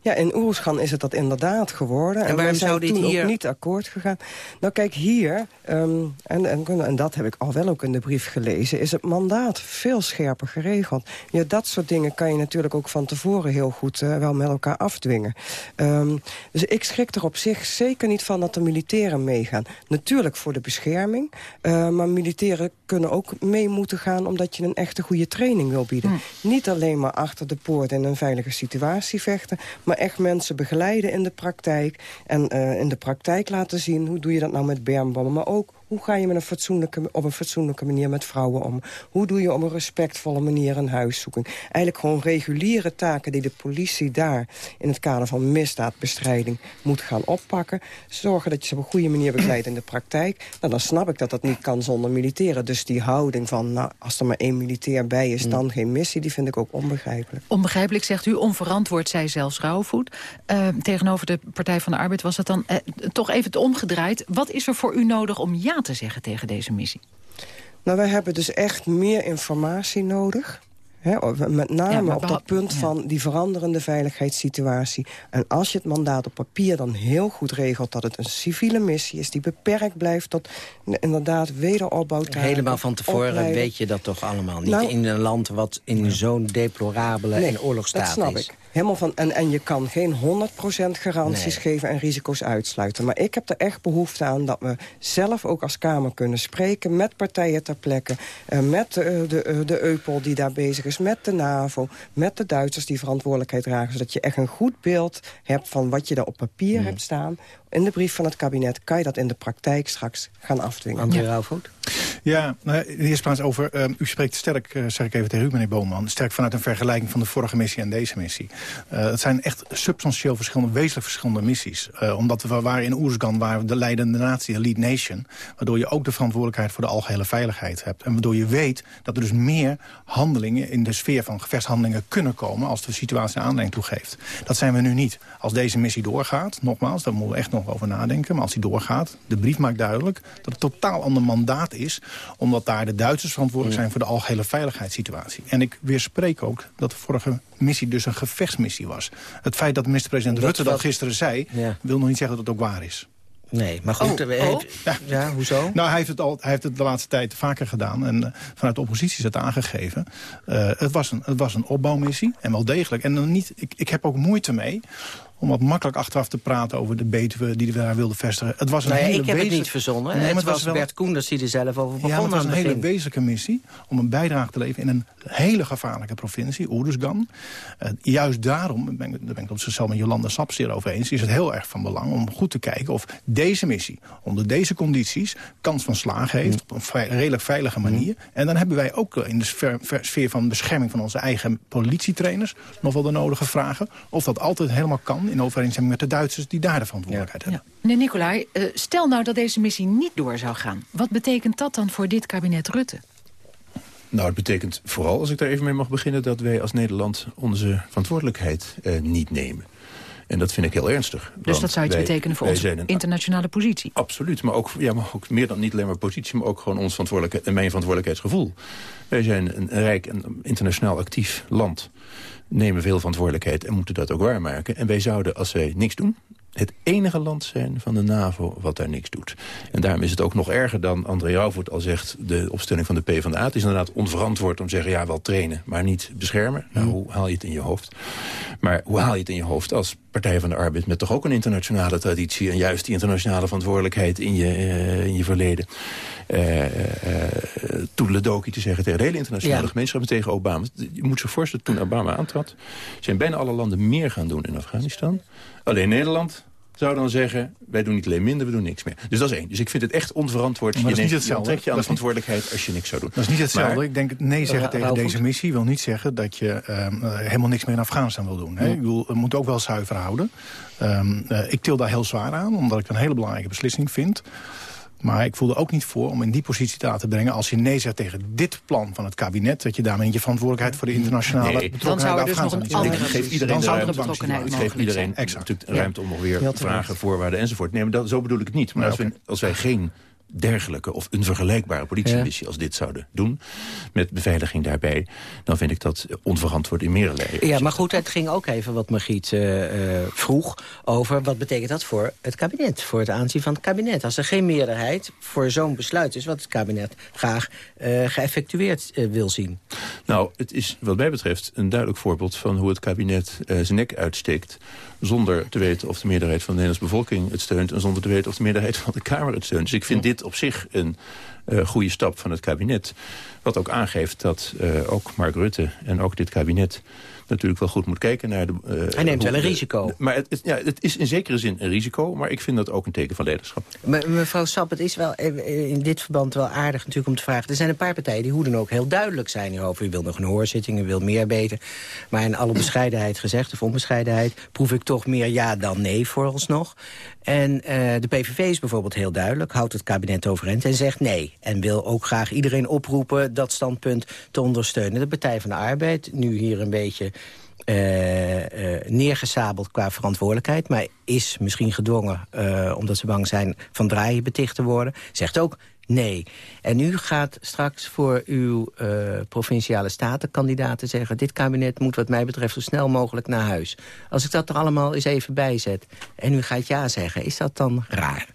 Ja, in Oeruzgan is het dat inderdaad geworden. En, en waarom zijn zou dit hier... ook niet akkoord gegaan. Nou kijk, hier, ehm, en, en, en, dat heb ik al wel ook in de brief gelezen... is het mandaat veel scherper geregeld. Ja, dat soort dingen kan je natuurlijk ook van tevoren heel goed uh, wel met elkaar afdwingen. Um, dus ik schrik er op zich zeker niet van dat de militairen meegaan. Natuurlijk voor de bescherming, uh, maar militairen kunnen ook mee moeten gaan... omdat je een echte goede training wil bieden. Hm. Niet alleen maar achter de poort in een veilige situatie vechten maar echt mensen begeleiden in de praktijk. En uh, in de praktijk laten zien, hoe doe je dat nou met bermbommen. Maar ook hoe ga je met een fatsoenlijke, op een fatsoenlijke manier met vrouwen om? Hoe doe je op een respectvolle manier een huiszoeking? Eigenlijk gewoon reguliere taken die de politie daar... in het kader van misdaadbestrijding moet gaan oppakken. Zorgen dat je ze op een goede manier begeleidt in de praktijk. Nou, dan snap ik dat dat niet kan zonder militairen. Dus die houding van, nou, als er maar één militair bij is... dan geen missie, die vind ik ook onbegrijpelijk. Onbegrijpelijk, zegt u. Onverantwoord, zei zelfs Rauwvoet. Uh, tegenover de Partij van de Arbeid was het dan uh, toch even omgedraaid. Wat is er voor u nodig om ja te zeggen tegen deze missie? Nou, wij hebben dus echt meer informatie nodig. met name op dat punt van die veranderende veiligheidssituatie. En als je het mandaat op papier dan heel goed regelt... dat het een civiele missie is die beperkt blijft tot inderdaad wederopbouw. Helemaal van tevoren weet je dat toch allemaal niet. Nou, in een land wat in zo'n deplorabele en oorlogstaat dat snap is. Ik. Helemaal van, en, en je kan geen 100% garanties geven en risico's uitsluiten. Maar ik heb er echt behoefte aan dat we zelf ook als Kamer kunnen spreken... met partijen ter plekke, uh, met de, de, eh, de EUPOL die daar bezig is... met de NAVO, met de Duitsers die verantwoordelijkheid dragen... zodat je echt een goed beeld hebt van wat je daar op papier mm. hebt staan in de brief van het kabinet... kan je dat in de praktijk straks gaan afdwingen. André ja. Rauwvoet? Ja, nou, de eerste plaats over... Uh, u spreekt sterk, uh, zeg ik even tegen u, meneer Boomman... sterk vanuit een vergelijking van de vorige missie en deze missie. Uh, het zijn echt substantieel verschillende, wezenlijk verschillende missies. omdat we waren in Oersgan, waar de leidende natie, de lead nation... waardoor je ook de verantwoordelijkheid voor de algehele veiligheid hebt. En waardoor je weet dat er dus meer handelingen... in de sfeer van gevechtshandelingen kunnen komen... als de situatie aanleiding toegeeft. Dat zijn we nu niet. Als deze missie doorgaat, nogmaals, daar moeten we echt nog over nadenken. Maar als die doorgaat, de brief maakt duidelijk... dat het totaal ander mandaat is... omdat daar de Duitsers verantwoordelijk zijn... voor de algehele veiligheidssituatie. En ik weerspreek ook dat de vorige missie dus een gevechtsmissie was. Het feit dat minister-president Rutte dat gisteren zei... wil nog niet zeggen dat het ook waar is. Nee, maar goed. Oh, oh. Ja. ja. hoezo? Nou, hij heeft, het al, hij heeft het de laatste tijd vaker gedaan. En uh, vanuit de oppositie is het aangegeven. Uh, het, was een, het was een opbouwmissie. En wel degelijk. En dan niet, ik, ik heb ook moeite mee om wat makkelijk achteraf te praten over de Betuwe die we daar wilden vestigen. Het was een nee, hele ik heb het niet verzonnen. Nee, het, was, was Bert Koenders die er zelf over begon. Ja, het was een hele wezenlijke missie om een bijdrage te leveren in een hele gevaarlijke provincie, Oeruzgan. Uh, juist daarom, daar ben, ben ik het zichzelf met Jolanda Saps over eens, is het heel erg van belang om goed te kijken of deze missie onder deze condities kans van slagen heeft op een redelijk veilige manier. En dan hebben wij ook in de sfeer van bescherming van onze eigen politietrainers nog wel de nodige vragen of dat altijd helemaal kan in overeenstemming met de Duitsers die daar de verantwoordelijkheid hebben. Ja. Meneer Nicolai, uh, stel nou dat deze missie niet door zou gaan. Wat betekent dat dan voor dit kabinet Rutte? Nou, het betekent vooral, als ik daar even mee mag beginnen... dat wij als Nederland onze verantwoordelijkheid eh, niet nemen. En dat vind ik heel ernstig. Dus dat zou iets betekenen voor onze internationale positie? Absoluut, maar ook, ja, maar ook meer dan niet alleen maar positie... maar ook gewoon ons verantwoordelijkheid en mijn verantwoordelijkheidsgevoel. Wij zijn een rijk en internationaal actief land nemen veel verantwoordelijkheid en moeten dat ook waarmaken. En wij zouden, als wij niks doen, het enige land zijn van de NAVO wat daar niks doet. En daarom is het ook nog erger dan André Rauwvoort al zegt... de opstelling van de PvdA. Het is inderdaad onverantwoord om te zeggen... ja, wel trainen, maar niet beschermen. Nou, hoe haal je het in je hoofd? Maar hoe haal je het in je hoofd als Partij van de Arbeid... met toch ook een internationale traditie... en juist die internationale verantwoordelijkheid in je, uh, in je verleden... Uh, uh, te zeggen tegen de hele internationale ja. gemeenschap... en tegen Obama. Je moet zich voorstellen, toen Obama aantrad... zijn bijna alle landen meer gaan doen in Afghanistan... Alleen Nederland zou dan zeggen... wij doen niet alleen minder, we doen niks meer. Dus dat is één. Dus ik vind het echt onverantwoord. Maar dat is niet hetzelfde. trek je aan de verantwoordelijkheid als je niks zou doen. Dat is niet hetzelfde. Maar, ik denk nee zeggen tegen deze missie wil niet zeggen... dat je um, helemaal niks meer in Afghanistan wil doen. Hè? Ik bedoel, het moet ook wel zuiver houden. Um, uh, ik til daar heel zwaar aan, omdat ik een hele belangrijke beslissing vind... Maar ik voelde ook niet voor om in die positie te laten brengen... als je nee zegt tegen dit plan van het kabinet... dat je daarmee je verantwoordelijkheid voor de internationale nee, Dan zou er dus nog een andere geef iedereen de betrokkenheid Ik geef iedereen exact. ruimte om nog weer vragen, voorwaarden enzovoort. Nee, maar dat, zo bedoel ik het niet. Maar als, we, als wij geen dergelijke of een vergelijkbare politiemissie als dit zouden doen... met beveiliging daarbij, dan vind ik dat onverantwoord in meerdere Ja, maar goed, het ging ook even wat Margriet uh, uh, vroeg over... wat betekent dat voor het kabinet, voor het aanzien van het kabinet. Als er geen meerderheid voor zo'n besluit is... wat het kabinet graag uh, geëffectueerd wil zien. Nou, het is wat mij betreft een duidelijk voorbeeld... van hoe het kabinet zijn nek uitsteekt zonder te weten of de meerderheid van de Nederlandse bevolking het steunt... en zonder te weten of de meerderheid van de Kamer het steunt. Dus ik vind dit op zich een uh, goede stap van het kabinet. Wat ook aangeeft dat uh, ook Mark Rutte en ook dit kabinet natuurlijk wel goed moet kijken naar de... Uh, Hij neemt wel een risico. Maar het, ja, het is in zekere zin een risico, maar ik vind dat ook een teken van leiderschap. mevrouw Sap, het is wel in dit verband wel aardig natuurlijk om te vragen. Er zijn een paar partijen die hoe dan ook heel duidelijk zijn hierover. U wil nog een hoorzitting, u wil meer beter. Maar in alle bescheidenheid gezegd, of onbescheidenheid... proef ik toch meer ja dan nee vooralsnog. En uh, de PVV is bijvoorbeeld heel duidelijk, houdt het kabinet overeind en zegt nee. En wil ook graag iedereen oproepen dat standpunt te ondersteunen. De Partij van de Arbeid, nu hier een beetje uh, neergesabeld qua verantwoordelijkheid... maar is misschien gedwongen, uh, omdat ze bang zijn van draaien beticht te worden... zegt ook nee. En u gaat straks voor uw provinciale statenkandidaten zeggen... dit kabinet moet wat mij betreft zo snel mogelijk naar huis. Als ik dat er allemaal eens even bijzet en u gaat ja zeggen... is dat dan raar?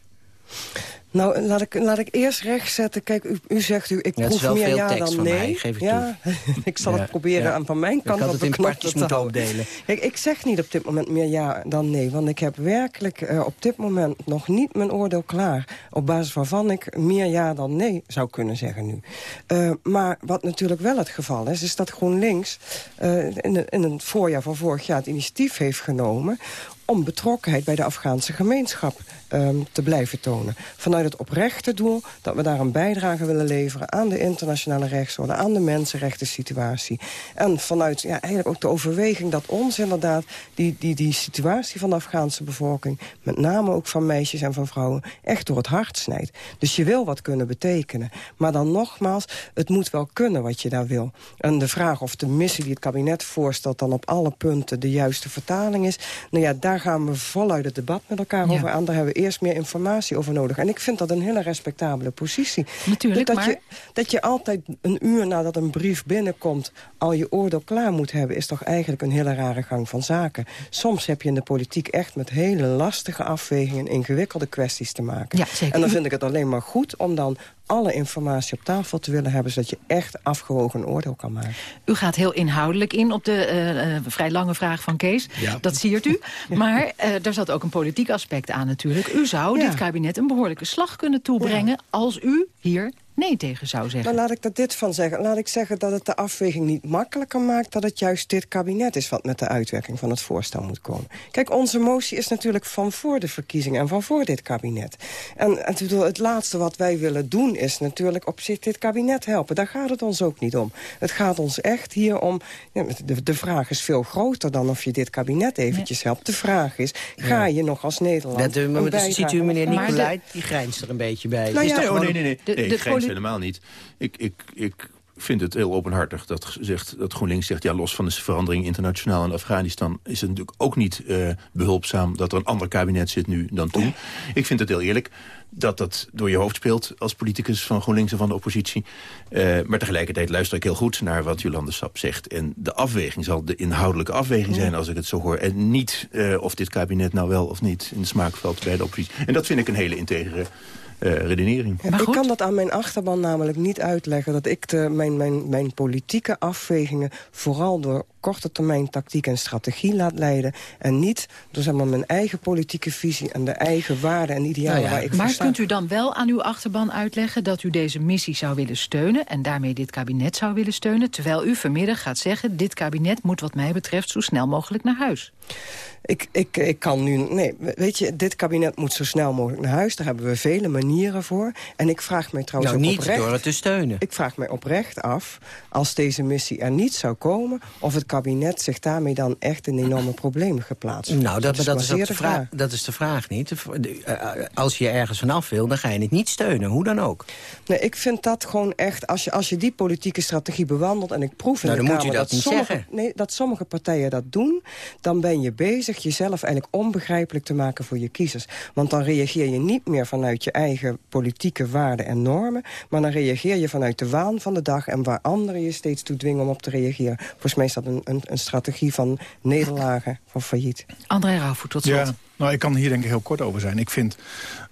Nou, laat ik, laat ik eerst rechtzetten. Kijk, u, u zegt u, ik ja, proef meer ja dan nee. Mij, geef ik ja, ik zal het proberen aan van mijn kant op de knop te moeten opdelen. Kijk, ik zeg niet op dit moment meer ja dan nee. Want ik heb werkelijk uh, op dit moment nog niet mijn oordeel klaar. Op basis waarvan ik meer ja dan nee zou kunnen zeggen nu. Uh, maar wat natuurlijk wel het geval is, is dat GroenLinks uh, in, in het voorjaar van vorig jaar het initiatief heeft genomen om betrokkenheid bij de Afghaanse gemeenschap um, te blijven tonen. Vanuit het oprechte doel dat we daar een bijdrage willen leveren... aan de internationale rechtsorde, aan de mensenrechten situatie. En vanuit ja, eigenlijk ook de overweging dat ons inderdaad... Die, die, die situatie van de Afghaanse bevolking... met name ook van meisjes en van vrouwen... echt door het hart snijdt. Dus je wil wat kunnen betekenen. Maar dan nogmaals, het moet wel kunnen wat je daar wil. En de vraag of de missie die het kabinet voorstelt... dan op alle punten de juiste vertaling is... nou ja, daar gaan we voluit het debat met elkaar over aan. Daar hebben we eerst meer informatie over nodig. En ik vind dat een hele respectabele positie. Natuurlijk, dat, maar... je, dat je altijd een uur nadat een brief binnenkomt... al je oordeel klaar moet hebben... is toch eigenlijk een hele rare gang van zaken. Soms heb je in de politiek echt met hele lastige afwegingen... ingewikkelde kwesties te maken. Ja, zeker. En dan vind ik het alleen maar goed om dan alle informatie op tafel te willen hebben... zodat je echt afgewogen een oordeel kan maken. U gaat heel inhoudelijk in op de uh, uh, vrij lange vraag van Kees. Ja. Dat siert u. Maar uh, daar zat ook een politiek aspect aan natuurlijk. U zou ja. dit kabinet een behoorlijke slag kunnen toebrengen... als u hier nee tegen zou zeggen. Dan laat ik er dit van zeggen. Laat ik zeggen dat het de afweging niet makkelijker maakt... dat het juist dit kabinet is wat met de uitwerking van het voorstel moet komen. Kijk, onze motie is natuurlijk van voor de verkiezingen... en van voor dit kabinet. En, en het laatste wat wij willen doen is natuurlijk op zich dit kabinet helpen. Daar gaat het ons ook niet om. Het gaat ons echt hier om... Ja, de, de vraag is veel groter dan of je dit kabinet eventjes helpt. De vraag is, ga je nog als Nederland... Dat, maar dat ziet u meneer Nicolai, die grijnst er een beetje bij. Nou ja, oh, nee, nee, nee. De, nee, de, helemaal niet. Ik, ik, ik vind het heel openhartig dat, zegt, dat GroenLinks zegt... ja, los van de verandering internationaal in Afghanistan... is het natuurlijk ook niet uh, behulpzaam dat er een ander kabinet zit nu dan toen. Ik vind het heel eerlijk dat dat door je hoofd speelt als politicus van GroenLinks en van de oppositie. Uh, maar tegelijkertijd luister ik heel goed naar wat Jolande Sap zegt. En de afweging zal de inhoudelijke afweging zijn als ik het zo hoor. En niet uh, of dit kabinet nou wel of niet in de smaak valt bij de oppositie. En dat vind ik een hele integere uh, redenering. Ja, ik kan dat aan mijn achterban namelijk niet uitleggen... dat ik de, mijn, mijn, mijn politieke afwegingen vooral door korte termijn tactiek en strategie laat leiden... en niet door zeg maar, mijn eigen politieke visie en de eigen waarden en idealen nou ja, waar ik Maar kunt u dan wel aan uw achterban uitleggen dat u deze missie zou willen steunen... en daarmee dit kabinet zou willen steunen... terwijl u vanmiddag gaat zeggen... dit kabinet moet wat mij betreft zo snel mogelijk naar huis? Ik, ik, ik kan nu... Nee, weet je, dit kabinet moet zo snel mogelijk naar huis. Daar hebben we vele manieren voor. En ik vraag mij trouwens nou, niet oprecht... door het te steunen. Ik vraag mij oprecht af, als deze missie er niet zou komen... of het kabinet zich daarmee dan echt in enorme problemen geplaatst Nou, dat, dat, is, de vraag, dat is de vraag niet. Eh, als je ergens vanaf wil, dan ga je het niet steunen. Hoe dan ook. Nee, ik vind dat gewoon echt... Als je, als je die politieke strategie bewandelt... en ik proef in nou, de dan Kamer moet je dat, dat, niet sommige, nee, dat sommige partijen dat doen... dan ben je bezig jezelf eigenlijk onbegrijpelijk te maken voor je kiezers. Want dan reageer je niet meer vanuit je eigen politieke waarden en normen... maar dan reageer je vanuit de waan van de dag... en waar anderen je steeds toe dwingen om op te reageren. Volgens mij is dat een, een, een strategie van nederlagen, van failliet. André Rauwvoet, tot slot. Ja. Nou, ik kan hier denk ik heel kort over zijn. Ik vind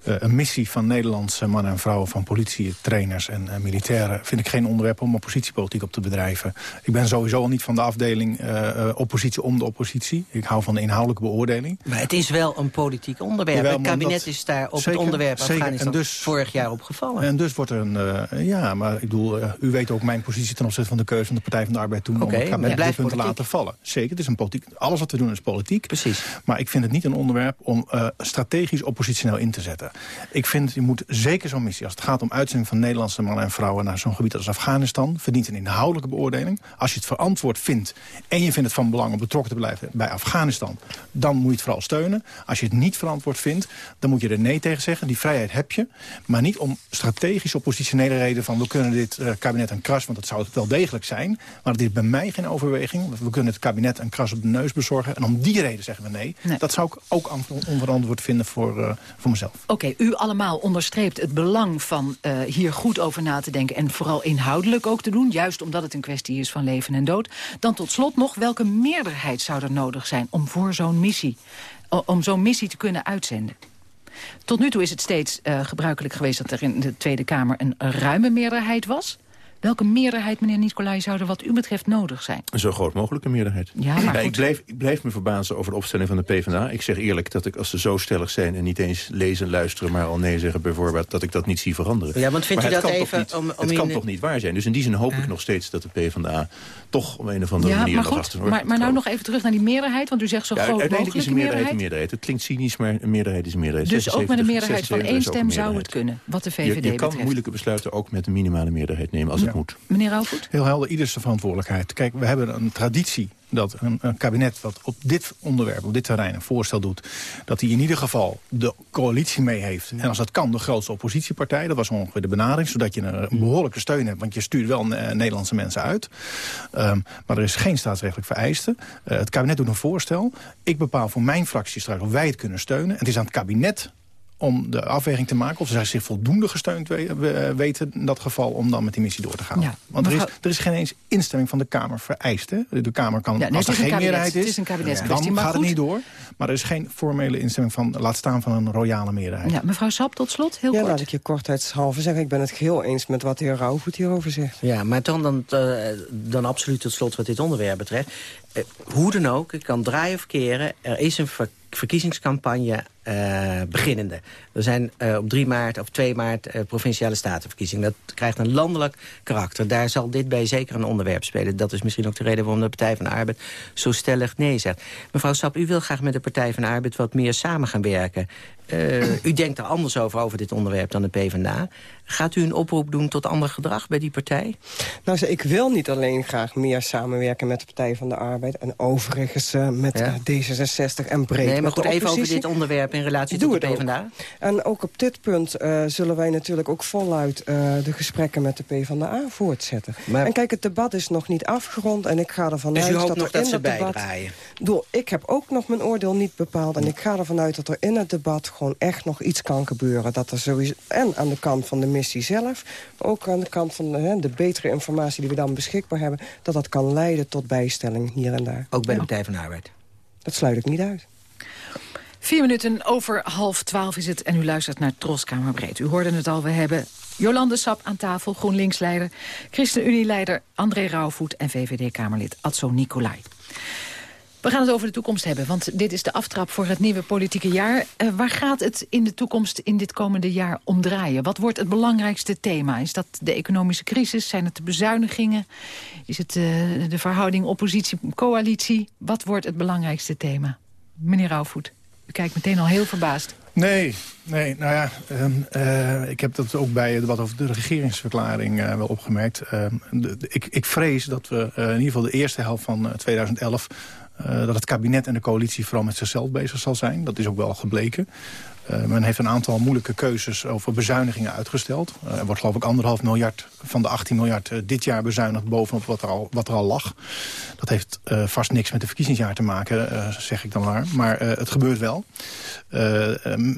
een missie van Nederlandse mannen en vrouwen... van politie, trainers en uh, militairen... vind ik geen onderwerp om oppositiepolitiek op te bedrijven. Ik ben sowieso al niet van de afdeling uh, oppositie om de oppositie. Ik hou van de inhoudelijke beoordeling. Maar het is wel een politiek onderwerp. Jawel, het kabinet is daar op zeker, het onderwerp Afghanistan en dus, vorig jaar opgevallen. En dus wordt er een... ja, maar ik bedoel, u weet ook mijn positie ten opzichte van de keuze van de Partij van de Arbeid... toen okay, om het kabinet dit punt te laten vallen. Zeker, het is een politiek... Alles wat we doen is politiek. Precies. Maar ik vind het niet een onderwerp om strategisch oppositioneel in te zetten. Ik vind, je moet zeker zo'n missie, als het gaat om uitzending van Nederlandse mannen en vrouwen naar zo'n gebied als Afghanistan, verdient een inhoudelijke beoordeling. Als je het verantwoord vindt en je vindt het van belang om betrokken te blijven bij Afghanistan, dan moet je het vooral steunen. Als je het niet verantwoord vindt, dan moet je er nee tegen zeggen. Die vrijheid heb je, maar niet om strategisch oppositionele reden van we kunnen dit uh, kabinet een kras, want dat zou het wel degelijk zijn. Maar dat is bij mij geen overweging. We kunnen het kabinet een kras op de neus bezorgen en om die reden zeggen we nee. nee. Dat zou ik ook onverantwoord vinden voor, uh, voor mezelf. Oké, u allemaal onderstreept het belang van uh, hier goed over na te denken... en vooral inhoudelijk ook te doen, juist omdat het een kwestie is van leven en dood. Dan tot slot nog, welke meerderheid zou er nodig zijn om voor zo'n missie... om zo'n missie te kunnen uitzenden? Tot nu toe is het steeds uh, gebruikelijk geweest dat er in de Tweede Kamer een ruime meerderheid was... Welke meerderheid, meneer Nicolai, zou er wat u betreft nodig zijn? Een zo groot mogelijke meerderheid. Ja, maar ja, ik, blijf, ik blijf me verbazen over de opstelling van de PvdA. Ik zeg eerlijk dat ik, als ze zo stellig zijn... en niet eens lezen, luisteren, maar al nee zeggen bijvoorbeeld... dat ik dat niet zie veranderen. Ja, want vindt maar u dat even... Niet, om, om het kan toch niet waar zijn? Dus in die zin hoop ik nog steeds dat de PvdA... toch op een of andere ja, manier maar nog goed, achter maar, maar nou nog even terug naar die meerderheid. Want u zegt zo ja, groot uiteindelijk is een meerderheid meerderheid. een meerderheid. Het klinkt cynisch, maar een meerderheid is een meerderheid. Dus ook met een meerderheid van één stem zou het kunnen, wat de je, VVD je kan betreft. moeilijke besluiten ook met een minimale meerderheid nemen als Ja. het moet. Meneer Rauwvoet? Heel helder, ieders de verantwoordelijkheid. Kijk, we hebben een traditie dat een, een kabinet wat op dit onderwerp, op dit terrein een voorstel doet... dat hij in ieder geval de coalitie mee heeft. En als dat kan, de grootste oppositiepartij. Dat was ongeveer de benadering, zodat je een behoorlijke steun hebt. Want je stuurt wel eh, Nederlandse mensen uit. Um, maar er is geen staatsrechtelijk vereiste. Uh, het kabinet doet een voorstel. Ik bepaal voor mijn fractie straks of wij het kunnen steunen. En het is aan het kabinet om de afweging te maken... of ze zich voldoende gesteund we we weten in dat geval... om dan met die missie door te gaan. Ja, Want er is, er is geen eens instemming van de Kamer vereist. Hè? De Kamer kan, Ja, nee, als er geen kabinet. meerderheid is... Het is een kabinetskwestie, dan maar gaat goed. het niet door. Maar er is geen formele instemming van... laat staan van een royale meerderheid. Ja, mevrouw Sap, tot slot, heel Ja, kort. laat ik je kortheidshalve zeggen. Ik ben het geheel eens met wat de heer Rauwvoet hierover zegt. Ja, maar dan, dan, eh, dan absoluut tot slot wat dit onderwerp betreft. Eh, hoe dan ook, ik kan draaien of keren. Er is een ver- verkiezingscampagne eh, beginnende. Er zijn eh, op 3 maart of 2 maart provinciale statenverkiezingen. Dat krijgt een landelijk karakter. Daar zal dit bij zeker een onderwerp spelen. Dat is misschien ook de reden waarom de Partij van de Arbeid zo stellig nee zegt. Mevrouw Sap, u wil graag met de Partij van de Arbeid wat meer samen gaan werken. Uh, u denkt er anders over, over dit onderwerp dan de PvdA. Gaat u een oproep doen tot ander gedrag bij die partij? Nou, ik wil niet alleen graag meer samenwerken met de Partij van de Arbeid... en overigens uh, met ja. D66 en breed Nee, maar goed, even over dit onderwerp in relatie Doe tot de PvdA. Ook. En ook op dit punt uh, zullen wij natuurlijk ook voluit de gesprekken met de PvdA voortzetten. Maar... En kijk, het debat is nog niet afgerond en ik ga ervan dus uit... dat er nog dat in ze debat, door, Ik heb ook nog mijn oordeel niet bepaald en ik ga ervan uit dat er in het debat gewoon echt nog iets kan gebeuren. Dat er sowieso, en aan de kant van de missie zelf, maar ook aan de kant van de, de betere informatie die we dan beschikbaar hebben, dat dat kan leiden tot bijstelling hier en daar. Ook bij de Partij van de Arbeid? Dat sluit ik niet uit. Vier minuten over half twaalf is het en u luistert naar Troskamerbreed. U hoorde het al, we hebben Jolande Sap aan tafel, GroenLinks-leider... ChristenUnie-leider André Rauwvoet en VVD-Kamerlid Adso Nicolai. We gaan het over de toekomst hebben, want dit is de aftrap voor het nieuwe politieke jaar. Uh, waar gaat het in de toekomst in dit komende jaar om draaien? Wat wordt het belangrijkste thema? Is dat de economische crisis? Zijn het de bezuinigingen? Is het uh, de verhouding oppositie-coalitie? Wat wordt het belangrijkste thema? Meneer Rauwvoet, u kijkt meteen al heel verbaasd. Nee, nee, nou ja, um, uh, ik heb dat ook bij het debat over de regeringsverklaring wel opgemerkt. De, ik, ik vrees dat we in ieder geval de eerste helft van 2011 uh, dat het kabinet en de coalitie vooral met zichzelf bezig zal zijn. Dat is ook wel gebleken. Uh, men heeft een aantal moeilijke keuzes over bezuinigingen uitgesteld. Uh, er wordt geloof ik anderhalf miljard van de 18 miljard uh, dit jaar bezuinigd bovenop wat er al, wat er al lag. Dat heeft vast niks met het verkiezingsjaar te maken, zeg ik dan maar. Maar het gebeurt wel.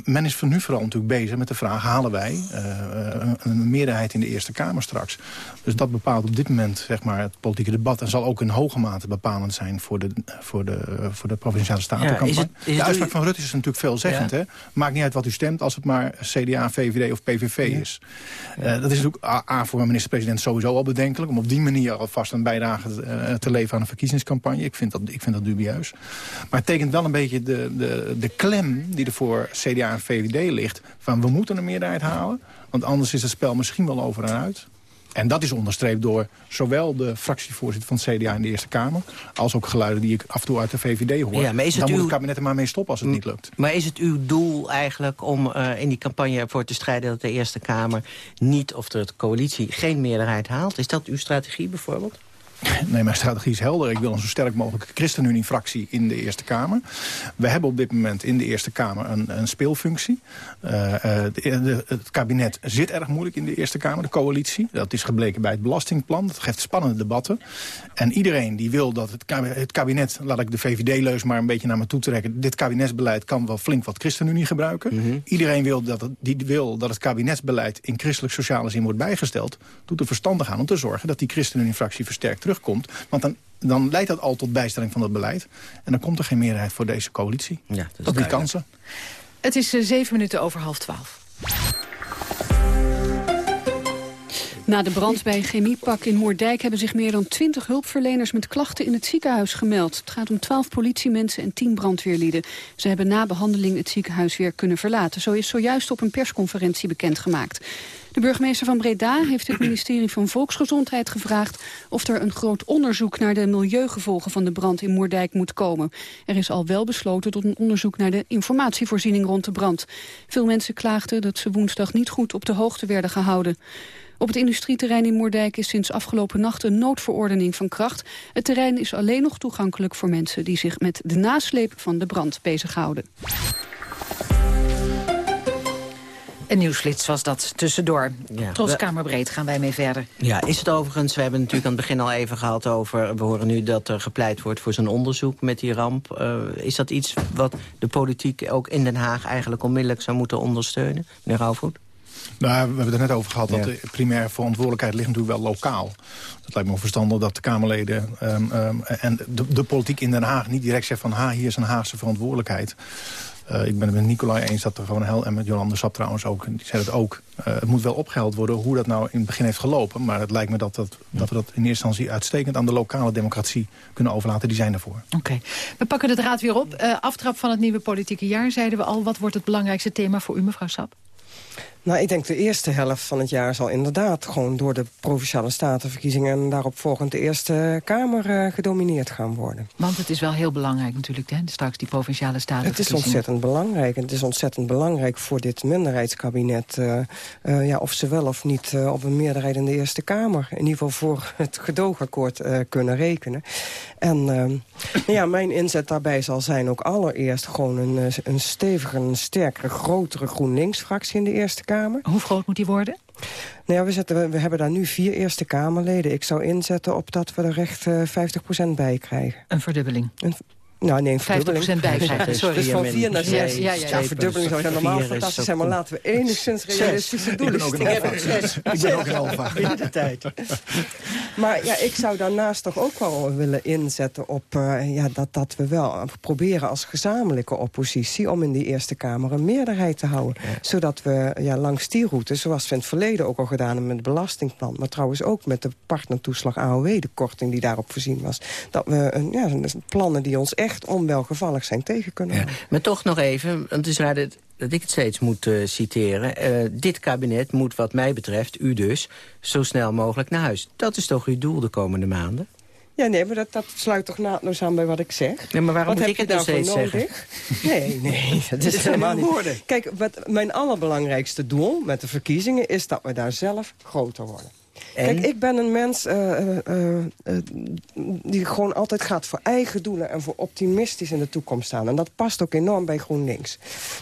men is van nu vooral natuurlijk bezig met de vraag... halen wij een, een meerderheid in de Eerste Kamer straks? Dus dat bepaalt op dit moment zeg maar, het politieke debat... en zal ook in hoge mate bepalend zijn voor de, voor de, voor de Provinciale Statencampagne. Ja, de uitspraak van Rutte is natuurlijk veelzeggend. Ja. Hè? Maakt niet uit wat u stemt als het maar CDA, VVD of PVV is. Ja. Uh, dat is natuurlijk A, A voor een minister-president sowieso al bedenkelijk... om op die manier alvast een bijdrage uh, te leveren aan een verkiezingscampagne. Ik vind dat, ik vind dat dubieus. Maar het tekent wel een beetje de, de, de klem die er voor CDA en VVD ligt... van we moeten een meerderheid halen... want anders is het spel misschien wel over en uit. En dat is onderstreept door zowel de fractievoorzitter van het CDA in de Eerste Kamer... als ook geluiden die ik af en toe uit de VVD hoor. Ja, maar is het Dan uw... moet het kabinet er maar mee stoppen als het niet lukt. Maar is het uw doel eigenlijk om uh, in die campagne ervoor te strijden... dat de Eerste Kamer niet, of de coalitie, geen meerderheid haalt? Is dat uw strategie bijvoorbeeld? Nee, mijn strategie is helder. Ik wil een zo sterk mogelijke ChristenUnie-fractie in de Eerste Kamer. We hebben op dit moment in de Eerste Kamer een, een speelfunctie. Uh, de, de, het kabinet zit erg moeilijk in de Eerste Kamer, de coalitie. Dat is gebleken bij het belastingplan. Dat geeft spannende debatten. En iedereen die wil dat het kabinet, het kabinet laat ik de VVD-leus maar een beetje naar me toe trekken... dit kabinetsbeleid kan wel flink wat ChristenUnie gebruiken. Mm -hmm. Iedereen wil dat, het, die wil dat het kabinetsbeleid in christelijk-sociale zin wordt bijgesteld. Doet er verstandig aan om te zorgen dat die ChristenUnie-fractie versterkt terugkomt. Want dan, dan leidt dat al tot bijstelling van het beleid. En dan komt er geen meerderheid voor deze coalitie. Ja, dat, dat biedt kansen. Het is uh, zeven minuten over half twaalf. Na de brand bij Chemiepak in Moerdijk hebben zich meer dan 20 hulpverleners met klachten in het ziekenhuis gemeld. Het gaat om 12 politiemensen en 10 brandweerlieden. Ze hebben na behandeling het ziekenhuis weer kunnen verlaten. Zo is zojuist op een persconferentie bekendgemaakt. De burgemeester van Breda heeft het ministerie van Volksgezondheid gevraagd of er een groot onderzoek naar de milieugevolgen van de brand in Moerdijk moet komen. Er is al wel besloten tot een onderzoek naar de informatievoorziening rond de brand. Veel mensen klaagden dat ze woensdag niet goed op de hoogte werden gehouden. Op het industrieterrein in Moerdijk is sinds afgelopen nacht een noodverordening van kracht. Het terrein is alleen nog toegankelijk voor mensen die zich met de nasleep van de brand bezighouden. Een nieuwsflits was dat tussendoor. Ja, Troskamerbreed gaan wij mee verder. Ja, is het overigens, we hebben het natuurlijk aan het begin al even gehad over... we horen nu dat er gepleit wordt voor zo'n onderzoek met die ramp. Uh, is dat iets wat de politiek ook in Den Haag eigenlijk onmiddellijk zou moeten ondersteunen? Meneer Rauwvoet? Nou, we hebben het er net over gehad dat de primaire verantwoordelijkheid ligt natuurlijk wel lokaal. Het lijkt me verstandig dat de Kamerleden um, um, en de, de, politiek in Den Haag niet direct zegt van... ha, hier is een Haagse verantwoordelijkheid. Uh, ik ben het met Nicolai eens dat er gewoon heel... en met Jolande Sap trouwens ook, die zei het ook... Uh, het moet wel opgehaald worden hoe dat nou in het begin heeft gelopen. Maar het lijkt me dat, dat, dat we dat in eerste instantie uitstekend... aan de lokale democratie kunnen overlaten. Die zijn ervoor. Oké. We pakken de draad weer op. Uh, aftrap van het nieuwe politieke jaar, zeiden we al. Wat wordt het belangrijkste thema voor u, mevrouw Sap? Nou, ik denk de eerste helft van het jaar zal inderdaad gewoon door de Provinciale Statenverkiezingen... en daarop volgend de Eerste Kamer uh, gedomineerd gaan worden. Want het is wel heel belangrijk natuurlijk, hè? straks die Provinciale Statenverkiezingen. Het is ontzettend belangrijk. En het is ontzettend belangrijk voor dit minderheidskabinet... Uh, uh, ja, of ze wel of niet op een meerderheid in de Eerste Kamer... in ieder geval voor het gedoogakkoord kunnen rekenen. En ja, mijn inzet daarbij zal zijn ook allereerst gewoon een, een stevige, een sterkere, grotere GroenLinks-fractie in de Eerste Kamer. Hoe groot moet die worden? Nou ja, we, zetten, we, hebben daar nu vier Eerste Kamerleden. Ik zou inzetten op dat we er echt uh, 50% bij krijgen. Een verdubbeling? Een, nou, nee, 50% bijkrijgen. Sorry. Dus van 4 naar 6. Ja, ja, ja. ja verdubbeling zou zijn normaal fantastisch zijn. Maar laten we enigszins realistische doelen stellen. Ik ben ook een alfa. Ik ben ook een alfa. In de tijd. Maar ja, ik zou daarnaast toch ook wel willen inzetten op uh, ja, dat, dat we wel proberen als gezamenlijke oppositie... om in die Eerste Kamer een meerderheid te houden. Zodat we ja, langs die route, zoals we in het verleden ook al gedaan hebben... met het belastingplan, maar trouwens ook met de partnertoeslag AOW... de korting die daarop voorzien was. Dat we ja, plannen die ons echt echt onwelgevallig zijn tegen kunnen ja. Maar toch nog even, want het is raar dat, dat ik het steeds moet uh, citeren. Uh, dit kabinet moet wat mij betreft, u dus, zo snel mogelijk naar huis. Dat is toch uw doel de komende maanden? Ja, nee, maar dat, dat sluit toch naadloos aan bij wat ik zeg. Ja, maar waarom wat moet ik het nou steeds nodig? zeggen? Nee, nee, dat is helemaal niet. Kijk, wat, mijn allerbelangrijkste doel met de verkiezingen... is dat we daar zelf groter worden. Kijk, ik ben een mens uh, uh, die gewoon altijd gaat voor eigen doelen... en voor optimistisch in de toekomst staan. En dat past ook enorm bij GroenLinks.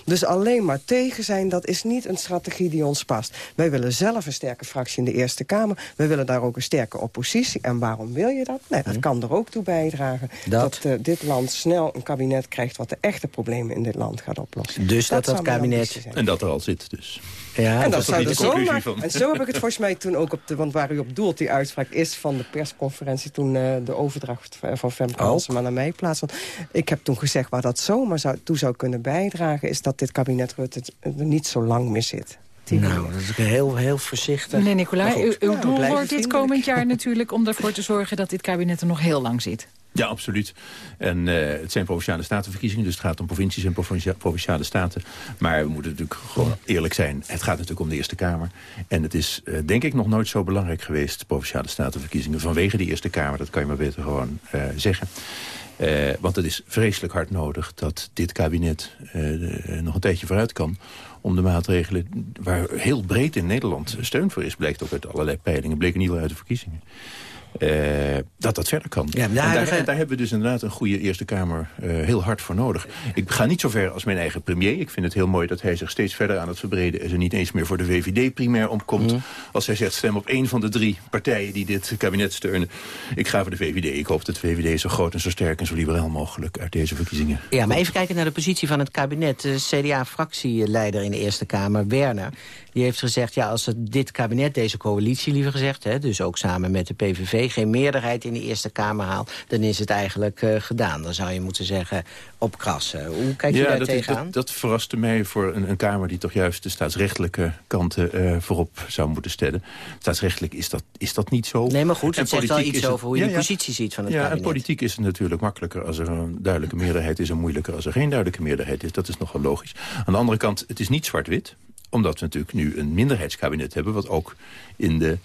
Dus alleen maar tegen zijn, dat is niet een strategie die ons past. Wij willen zelf een sterke fractie in de Eerste Kamer. Wij willen daar ook een sterke oppositie. En waarom wil je dat? Nee, dat hm. kan er ook toe bijdragen... dat, dat dit land snel een kabinet krijgt... wat de echte problemen in dit land gaat oplossen. Dus dat dat, dat kabinet... En dat er al zit dus. Ja, en dat, zou er zo En zo heb ik het volgens mij toen ook op de... want waar u op doelt, die uitspraak is van de persconferentie... toen uh, de overdracht van Femke Halsema naar mij plaatsvond. Ik heb toen gezegd waar dat zomaar zou, toe zou kunnen bijdragen... is dat dit kabinet Rutte er niet zo lang meer zit. Nou, dat is heel, heel voorzichtig. Meneer Nicolai, uw doel wordt dit komend jaar natuurlijk... om ervoor te zorgen dat dit kabinet er nog heel lang zit. Ja, absoluut. En uh, het zijn provinciale statenverkiezingen, dus het gaat om provincies en provinciale staten. Maar we moeten natuurlijk gewoon eerlijk zijn. Het gaat natuurlijk om de Eerste Kamer. En het is uh, denk ik nog nooit zo belangrijk geweest, provinciale statenverkiezingen, vanwege de Eerste Kamer. Dat kan je maar beter gewoon uh, zeggen. Uh, want het is vreselijk hard nodig dat dit kabinet uh, nog een tijdje vooruit kan om de maatregelen waar heel breed in Nederland steun voor is... blijkt ook uit allerlei peilingen, bleek ieder geval uit de verkiezingen. Uh, dat dat verder kan. Ja, daar, en daar, daar, hebben we dus inderdaad een goede Eerste Kamer uh, heel hard voor nodig. Ik ga niet zo ver als mijn eigen premier. Ik vind het heel mooi dat hij zich steeds verder aan het verbreden... en er niet eens meer voor de VVD primair omkomt. Mm. Als hij zegt stem op één van de drie partijen die dit kabinet steunen. Ik ga voor de VVD. Ik hoop dat de VVD zo groot en zo sterk en zo liberaal mogelijk... uit deze verkiezingen Ja, maar even kijken naar de positie van het kabinet. De CDA-fractieleider in de Eerste Kamer, Werner... die heeft gezegd, ja, als dit kabinet, deze coalitie liever gezegd... Hè, dus ook samen met de PVV geen meerderheid in de Eerste Kamer haalt... dan is het eigenlijk uh, gedaan. Dan zou je moeten zeggen opkrassen. Hoe kijk je ja, daar dat tegenaan? Dat, dat verraste mij voor een, een, Kamer die toch juist de staatsrechtelijke kanten uh, voorop zou moeten stellen. Staatsrechtelijk is dat, is dat niet zo. Nee, maar goed, het zegt wel iets over hoe je ja, de positie ziet van het ja, kabinet. Ja, en politiek is het natuurlijk makkelijker als er een duidelijke meerderheid is... en moeilijker als er geen duidelijke meerderheid is. Dat is nogal logisch. Aan de andere kant, het is niet zwart-wit omdat we natuurlijk nu een minderheidskabinet hebben... wat ook in de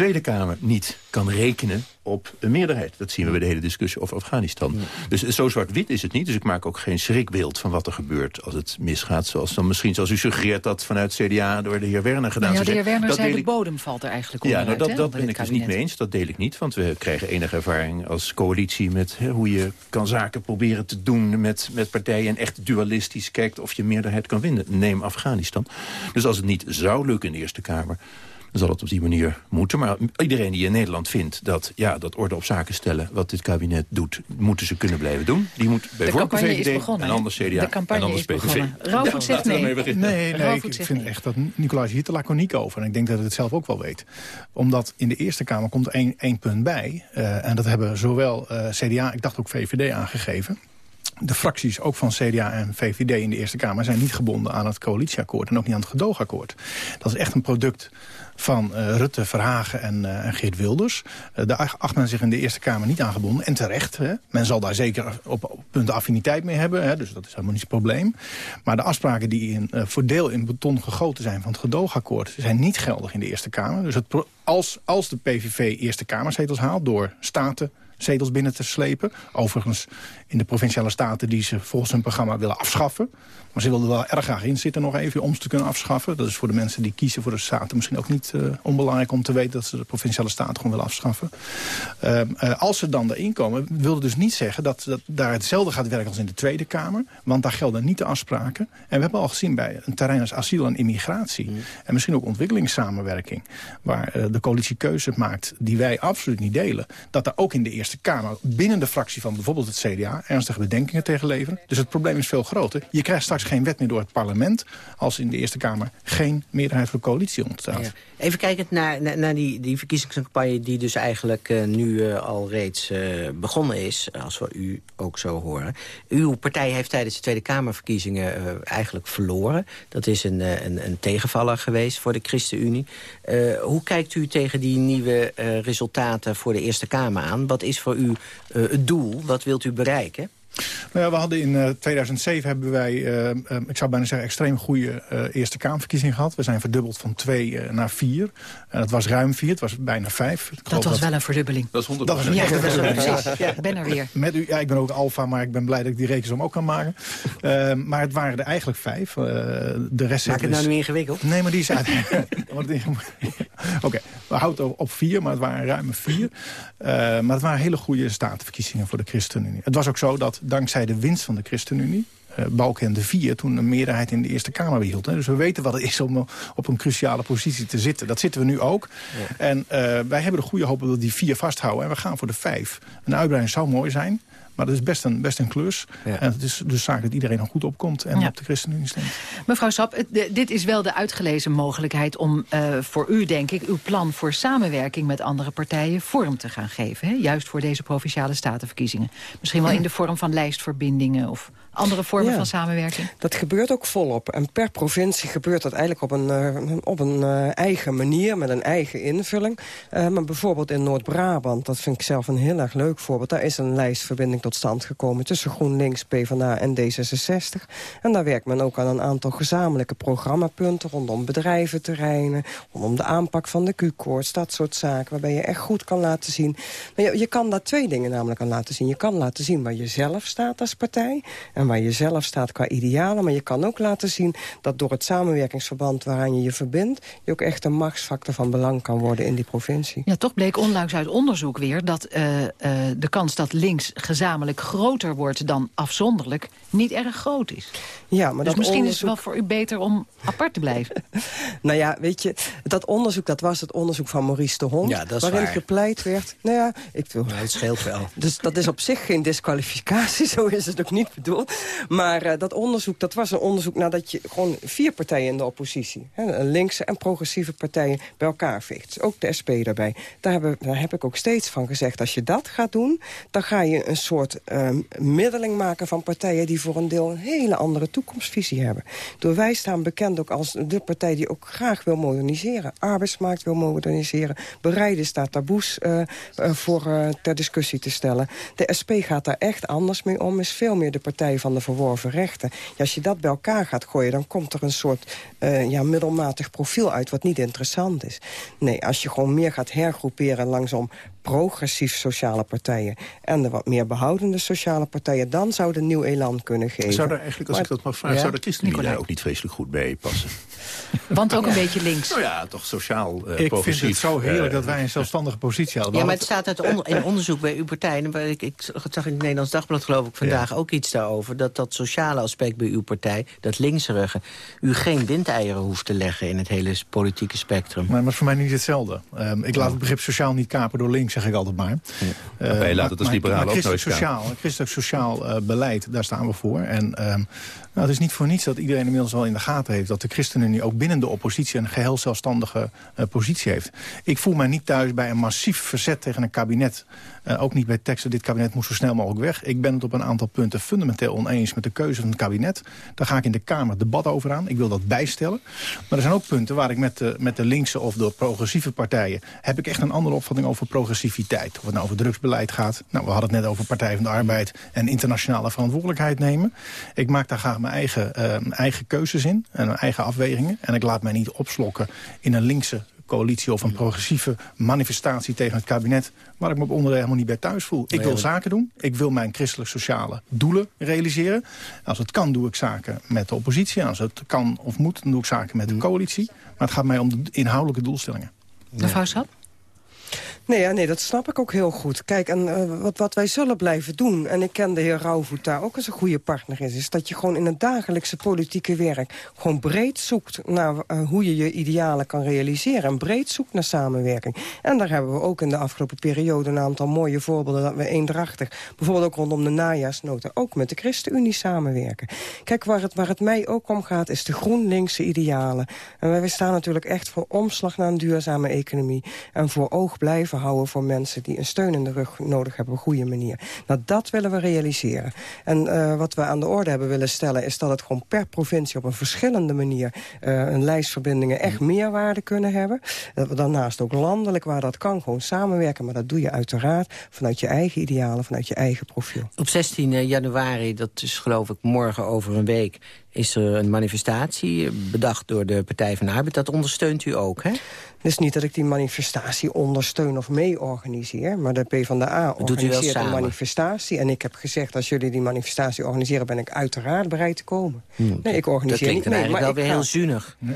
Tweede Kamer niet kan rekenen op een meerderheid. Dat zien we bij de hele discussie over Afghanistan. Dus zo zwart-wit is het niet. Dus ik maak ook geen schrikbeeld van wat er gebeurt als het misgaat. Zoals dan misschien, zoals u suggereert, dat vanuit CDA door de heer Werner gedaan nou ja, de heer Werner zei de bodem valt er eigenlijk onder Ja, nou, dat, dat ben ik dus niet mee eens. Dat deel ik niet. Want we krijgen enige ervaring als coalitie met hè, hoe je kan zaken proberen te doen met, met partijen. En echt dualistisch kijkt of je meerderheid kan winnen. Neem Afghanistan. Dus als het niet zou lukken in de Eerste Kamer dan zal het op die manier moeten. Maar iedereen die in Nederland vindt dat, ja, dat orde op zaken stellen... wat dit kabinet doet, moeten ze kunnen blijven doen. Die moet bij voorkeur VVD en anders CDA en anders PVV. Rauwvoet zegt nee. Nee, nee, nee ik, vind echt dat Nicolaas hier te laconiek over. En ik denk dat hij het zelf ook wel weet. Omdat in de Eerste Kamer komt één, één punt bij. Uh, en dat hebben zowel uh, CDA, ik dacht ook VVD aangegeven de fracties, ook van CDA en VVD in de Eerste Kamer... zijn niet gebonden aan het coalitieakkoord en ook niet aan het gedoogakkoord. Dat is echt een product van uh, Rutte, Verhagen en, en Geert Wilders. Uh, daar acht men zich in de Eerste Kamer niet aangebonden. En terecht. Hè. Men zal daar zeker op, op punten affiniteit mee hebben. Hè, dus dat is helemaal niet het probleem. Maar de afspraken die in, voor deel in beton gegoten zijn van het gedoogakkoord... zijn niet geldig in de Eerste Kamer. Dus het als, als de PVV Eerste Kamerzetels haalt door staten zetels binnen te slepen. Overigens in de provinciale staten die ze volgens hun programma willen afschaffen. Maar ze wilden wel erg graag in zitten nog even om ze te kunnen afschaffen. Dat is voor de mensen die kiezen voor de staten misschien ook niet uh, onbelangrijk om te weten... dat ze de provinciale staten gewoon willen afschaffen. Uh, uh, als ze dan erin komen, wil het dus niet zeggen dat, dat daar hetzelfde gaat werken als in de Tweede Kamer. Want daar gelden niet de afspraken. En we hebben al gezien bij een terrein als asiel en immigratie... Mm. en misschien ook ontwikkelingssamenwerking... waar de coalitie keuze maakt die wij absoluut niet delen... dat er ook in de Eerste Kamer binnen de fractie van bijvoorbeeld het CDA... ernstige bedenkingen tegen leveren. Dus het probleem is veel groter. Je krijgt straks geen wet meer door het parlement... als in de Eerste Kamer geen meerderheid voor coalitie ontstaat. Even kijkend naar, naar, naar, die, die verkiezingscampagne... die dus eigenlijk uh, nu uh, al reeds uh, begonnen is, als we u ook zo horen. Uw partij heeft tijdens de Tweede Kamerverkiezingen eigenlijk verloren. Dat is een, een, een, tegenvaller geweest voor de ChristenUnie. hoe kijkt u tegen die nieuwe resultaten voor de Eerste Kamer aan? Wat is voor u het doel? Wat wilt u bereiken? Nou ja, we hadden in uh, 2007 hebben wij, uh, uh, ik zou bijna zeggen, extreem goede Eerste Kamerverkiezingen gehad. We zijn verdubbeld van twee naar vier. En het was ruim vier, het was bijna vijf. Ik dat was wel een verdubbeling. Dat is 100% dat was, Ja, precies. Ja, ik ben er weer. Met u, ja, ik ben ook alfa, maar ik ben blij dat ik die rekensom ook kan maken. maar het waren er eigenlijk vijf. de rest Maak het nou nu ingewikkeld? Nee, maar die is uit. Oké, okay, we houden op vier, maar het waren ruime vier. maar het waren hele goede statenverkiezingen voor de ChristenUnie. Het was ook zo dat dankzij de winst van de ChristenUnie... Uh, Balkenende 4 toen een meerderheid in de Eerste Kamer behield. Hè. Dus we weten wat het is om op een cruciale positie te zitten. Dat zitten we nu ook. Ja. En uh, wij hebben de goede hoop dat we die vier vasthouden. En we gaan voor de vijf. Een uitbreiding zou mooi zijn. Maar dat is best een, best een klus. Ja. En het is dus zaak dat iedereen nog goed opkomt en ja. op de ChristenUnie stemt. Mevrouw Sap, dit is wel de uitgelezen mogelijkheid om uh, voor u, denk ik... uw plan voor samenwerking met andere partijen vorm te gaan geven. Hè? Juist voor deze Provinciale Statenverkiezingen. Misschien wel in de vorm van lijstverbindingen of andere vormen ja, van samenwerking? Dat gebeurt ook volop. En per provincie gebeurt dat eigenlijk op een, uh, op een uh, eigen manier, met een eigen invulling. Uh, maar bijvoorbeeld in Noord-Brabant, dat vind ik zelf een heel erg leuk voorbeeld... daar is een lijstverbinding tot stand gekomen tussen GroenLinks, PvdA en D66. En daar werkt men ook aan een aantal gezamenlijke programmapunten... rondom bedrijventerreinen, rondom de aanpak van de Q-koorts, dat soort zaken... waarbij je echt goed kan laten zien... Maar je, je kan daar twee dingen namelijk aan laten zien. Je kan laten zien waar je zelf staat als partij... En waar je zelf staat qua idealen. Maar je kan ook laten zien dat door het samenwerkingsverband waaraan je je verbindt... je ook echt een machtsfactor van belang kan worden in die provincie. Ja, toch bleek onlangs uit onderzoek weer dat uh, uh, de kans dat links gezamenlijk groter wordt dan afzonderlijk niet erg groot is. Ja, maar dus dat misschien onderzoek... is het wel voor u beter om apart te blijven. nou ja, weet je, dat onderzoek dat was het onderzoek van Maurice de Hond... Ja, waarin waar. gepleit werd... Nou ja, ik wil... Nou, het scheelt wel. Dus dat is op zich geen disqualificatie, zo is het ook niet bedoeld. Maar uh, dat onderzoek, dat was een onderzoek nadat je gewoon vier partijen in de oppositie... Hè, linkse en progressieve partijen bij elkaar veegt. Dus ook de SP daarbij. Daar, daar heb ik ook steeds van gezegd, als je dat gaat doen... dan ga je een soort um, middeling maken van partijen... die voor een deel een hele andere toekomstvisie hebben. Door wij staan bekend ook als de partij die ook graag wil moderniseren. Arbeidsmarkt wil moderniseren. Bereid is daar taboes uh, uh, voor ter discussie te stellen. De SP gaat daar echt anders mee om. Is veel meer de partij van de verworven rechten. Ja, als je dat bij elkaar gaat gooien, dan komt er een soort uh, ja, middelmatig profiel uit... wat niet interessant is. Nee, als je gewoon meer gaat hergroeperen langsom progressief sociale partijen... en de wat meer behoudende sociale partijen... dan zou de nieuw elan kunnen geven. Zou daar eigenlijk, als maar, ik dat mag vragen... Ja? zou de ChristenUnie daar ook niet vreselijk goed bij passen? Want ook een beetje links. Nou ja, toch sociaal uh, Ik progressief. vind het zo heerlijk uh, dat wij een zelfstandige positie hadden. Ja, maar het staat uit in onderzoek bij uw partij... En ik, ik zag in het Nederlands Dagblad geloof ik vandaag ja. ook iets daarover... dat dat sociale aspect bij uw partij, dat linkserige... u geen windeieren hoeft te leggen in het hele politieke spectrum. Maar, maar voor mij niet hetzelfde. Um, ik laat het begrip sociaal niet kapen door links, zeg ik altijd maar. Ja. Uh, wij laten het als liberaal ook nooit sociaal, Christelijk sociaal uh, beleid, daar staan we voor. En um, nou, het is niet voor niets dat iedereen inmiddels wel in de gaten heeft... dat de ChristenUnie ook binnen de oppositie... een geheel zelfstandige uh, positie heeft. Ik voel mij niet thuis bij een massief verzet tegen een kabinet. Uh, ook niet bij teksten, dit kabinet moet zo snel mogelijk weg. Ik ben het op een aantal punten fundamenteel oneens met de keuze van het kabinet. Daar ga ik in de Kamer debat over aan. Ik wil dat bijstellen. Maar er zijn ook punten waar ik met de, met de linkse of de progressieve partijen... heb ik echt een andere opvatting over progressiviteit. Of het nou over drugsbeleid gaat. Nou, we hadden het net over Partij van de Arbeid... en internationale verantwoordelijkheid nemen. Ik maak daar graag mijn eigen, uh, eigen keuzes in en mijn eigen afwegingen. En ik laat mij niet opslokken in een linkse coalitie of een progressieve manifestatie tegen het kabinet... waar ik me op onderdeel helemaal niet bij thuis voel. Ik wil zaken doen. Ik wil mijn christelijk-sociale doelen realiseren. Als het kan, doe ik zaken met de oppositie. Als het kan of moet, dan doe ik zaken met de mm. coalitie. Maar het gaat mij om de inhoudelijke doelstellingen. Mevrouw Sap? Nee, ja, nee, dat snap ik ook heel goed. Kijk, en uh, wat, wat wij zullen blijven doen... en ik ken de heer Rauwvoet daar ook als een goede partner is... is dat je gewoon in het dagelijkse politieke werk... gewoon breed zoekt naar uh, hoe je je idealen kan realiseren... en breed zoekt naar samenwerking. En daar hebben we ook in de afgelopen periode... een aantal mooie voorbeelden dat we eendrachtig... bijvoorbeeld ook rondom de najaarsnota... ook met de ChristenUnie samenwerken. Kijk, waar het, waar het mij ook om gaat, is de GroenLinkse idealen. En wij staan natuurlijk echt voor omslag naar een duurzame economie... en voor oog blijven houden voor mensen die een steun in de rug nodig hebben op een goede manier. Nou, dat willen we realiseren. En uh, wat we aan de orde hebben willen stellen is dat het gewoon per provincie op een verschillende manier uh, een lijstverbindingen echt meerwaarde kunnen hebben. Dat we daarnaast ook landelijk waar dat kan gewoon samenwerken. Maar dat doe je uiteraard vanuit je eigen idealen, vanuit je eigen profiel. Op 16 januari, dat is geloof ik morgen over een week is er een manifestatie bedacht door de Partij van de Arbeid. Dat ondersteunt u ook, hè? Het is niet dat ik die manifestatie ondersteun of mee organiseer... maar de PvdA organiseert een manifestatie. En ik heb gezegd, als jullie die manifestatie organiseren... ben ik uiteraard bereid te komen. Hmm. Nee, ik organiseer niet mee. Dat klinkt wel weer heel zuinig. Ja.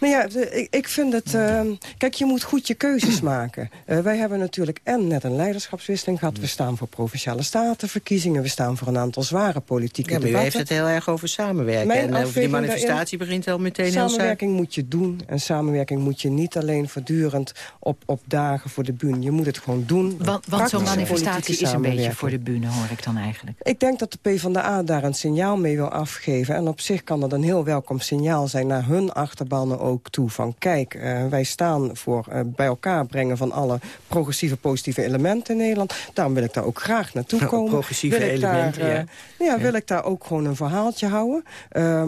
Nou ja, ik, ik vind het... Uh, kijk, je moet goed je keuzes maken. Uh, wij hebben natuurlijk en net een leiderschapswisseling gehad. We staan voor Provinciale Statenverkiezingen. We staan voor een aantal zware politieke ja, maar debatten. u heeft het heel erg over samenwerken. Mijn en over die manifestatie begint al meteen heel Samenwerking moet je doen. En samenwerking moet je niet alleen voortdurend op, op dagen voor de bühne. Je moet het gewoon doen. Want, want zo'n manifestatie is een beetje voor de bühne, hoor ik dan eigenlijk. Ik denk dat de PvdA daar een signaal mee wil afgeven. En op zich kan dat een heel welkom signaal zijn naar hun achterbannen ook toe. Van kijk, uh, wij staan voor uh, bij elkaar brengen van alle progressieve positieve elementen in Nederland. Daarom wil ik daar ook graag naartoe komen. Progressieve wil elementen, daar, uh, ja. ja. ja. wil ik daar ook gewoon een verhaaltje houden.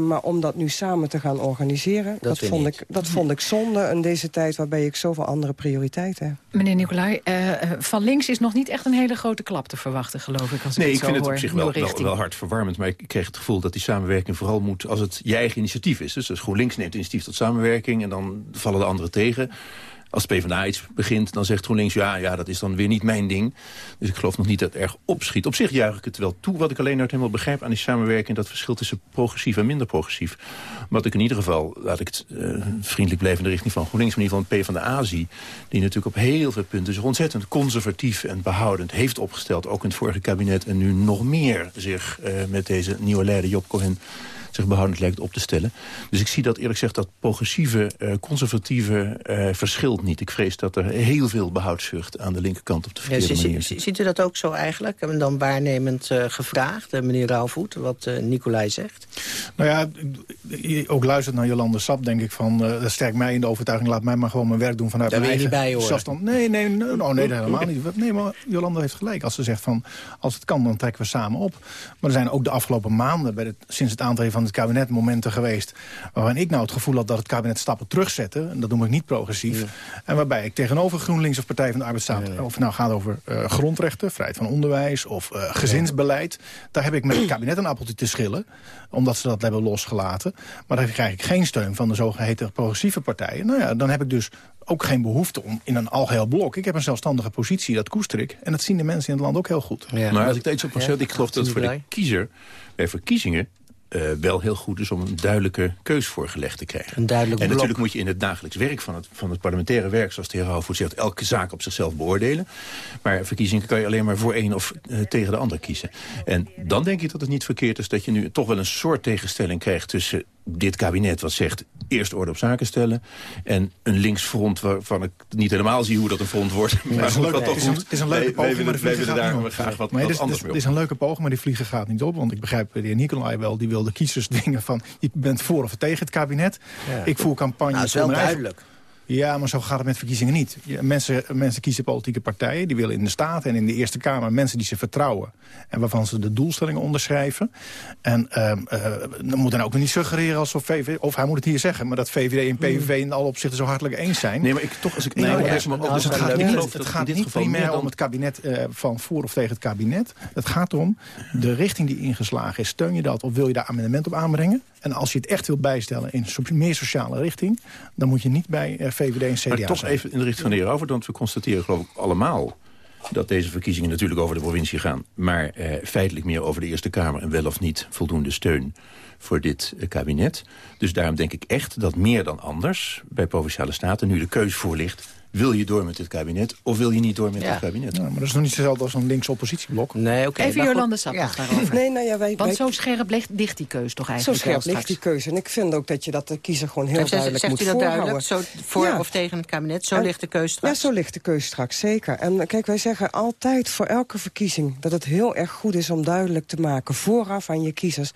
maar om dat nu samen te gaan organiseren, dat, dat vond, ik, dat vond ik zonde in deze tijd waarbij ik zoveel andere prioriteiten heb. Meneer Nicolai, van links is nog niet echt een hele grote klap te verwachten, geloof ik. Als nee, ik, ik vind het op zich wel, wel, wel, hard verwarmend. Maar ik kreeg het gevoel dat die samenwerking vooral moet als het je eigen initiatief is. Dus, dus GroenLinks neemt initiatief tot samenwerking en dan vallen de anderen tegen. Als PvdA iets begint, dan zegt GroenLinks... ja, ja, dat is dan weer niet mijn ding. Dus ik geloof nog niet dat het erg opschiet. Op zich juich ik het wel toe. Wat ik alleen nooit helemaal begrijp aan die samenwerking... dat verschil tussen progressief en minder progressief. Wat ik in ieder geval, laat ik het uh, vriendelijk blijven... in de richting van GroenLinks, maar in ieder geval PvdA zie... die natuurlijk op heel veel punten zich ontzettend conservatief en behoudend heeft opgesteld. Ook in het vorige kabinet en nu nog meer zich uh, met deze nieuwe leider Job Cohen zich behoudend lijkt op te stellen. Dus ik zie dat eerlijk gezegd dat progressieve, uh, conservatieve uh, verschilt niet. Ik vrees dat er heel veel behoudszucht aan de linkerkant op de verkeerde ja, manier zit. Ziet u dat ook zo eigenlijk? En dan waarnemend uh, gevraagd, meneer Rauwvoet, wat Nicolai zegt? Nou ja, ook luistert naar Jolande Sap, denk ik van... dat sterkt mij in de overtuiging, laat mij maar gewoon mijn werk doen vanuit Daar mijn eigen eigen bij, zelfstand. Nee, nee, nee, oh, nee, helemaal niet. Nee, maar Jolande heeft gelijk als ze zegt van... als het kan, dan trekken we samen op. Maar er zijn ook de afgelopen maanden, bij de, sinds het aantreden van het kabinet momenten geweest... waarin ik nou het gevoel had dat het kabinet stappen terugzette. En dat noem ik niet progressief. Ja. En waarbij ik tegenover GroenLinks of Partij van de Arbeid staat... Ja, ja. of het nou gaat over uh, grondrechten, vrijheid van onderwijs of uh, gezinsbeleid... daar heb ik met het kabinet een appeltje te schillen. Omdat ze dat hebben losgelaten. Maar dan krijg ik geen steun van de zogeheten progressieve partijen. Nou ja, dan heb ik dus ook geen behoefte om in een algeheel blok. Ik heb een zelfstandige positie, dat koester ik. En dat zien de mensen in het land ook heel goed. Ja. Maar als ik daar iets op ik geloof dat het voor de kiezer... bij verkiezingen uh, wel heel goed is om een duidelijke keus voorgelegd te krijgen. Een duidelijk en blok. natuurlijk moet je in het dagelijks werk van het, van het parlementaire werk... zoals de heer Houwvoet zegt, elke zaak op zichzelf beoordelen. Maar verkiezingen kan je alleen maar voor één of uh, tegen de ander kiezen. En dan denk ik dat het niet verkeerd is dat je nu toch wel een soort tegenstelling krijgt... tussen dit kabinet wat zegt eerst orde op zaken stellen. En een linksfront waarvan ik niet helemaal zie hoe dat een front wordt. Maar het is een is een, het is een leuke poging, maar die vliegen gaat niet op. graag wat, maar wat het, is, anders het is een leuke poging, maar die vliegen gaat niet op. Want ik begrijp de heer Nicolai wel, die wil de kiezers dingen van... je bent voor of tegen het kabinet. Ja. Ik voer campagne... Nou, dat is voor wel mijn eigen- duidelijk. Ja, maar zo gaat het met verkiezingen niet. Mensen, mensen kiezen politieke partijen. Die willen in de Staten en in de Eerste Kamer mensen die ze vertrouwen. En waarvan ze de doelstellingen onderschrijven. En eh, dan moet dan ook niet suggereren alsof VVD... Of hij moet het hier zeggen, maar dat VVD en PVV in alle opzichten zo hartelijk eens zijn. Nee, maar ik, toch als ik... Nee, Nee, maar maar dus, maar dus het ik gaat niet, het gaat niet primair dan- om het kabinet eh, van voor of tegen het kabinet. Het gaat om de richting die ingeslagen is. Steun je dat of wil je daar amendement op aanbrengen? En als je het echt wilt bijstellen in een meer sociale richting... dan moet je niet bij eh, VVD en CDA Maar toch zijn. even in de richting van de heer Over, want we constateren geloof ik allemaal dat deze verkiezingen natuurlijk over de provincie gaan... maar eh, feitelijk meer over de Eerste Kamer... en wel of niet voldoende steun voor dit eh, kabinet. Dus daarom denk ik echt dat meer dan anders... bij Provinciale Staten nu de keus voor ligt... wil je door met dit kabinet of wil je niet door met Ja. dit kabinet? Ja, maar dat is nog niet hetzelfde als een linkse oppositieblok. Nee, oké. Even. Jolande Sappers Ja. daarover. Nee, nou ja, wij, Want wij- zo scherp ligt, ligt die keus toch zo eigenlijk scherp wel ligt die keuze. En ik vind ook dat je dat de kiezer gewoon heel Zegt, duidelijk zegt moet u dat duidelijk? Zo voor Ja. of tegen het kabinet? Zo En- ligt de keus Ja, straks? zo ligt de keus straks, zeker. En kijk, wij zeggen altijd voor elke verkiezing... dat het heel erg goed is om duidelijk te maken vooraf aan je kiezers...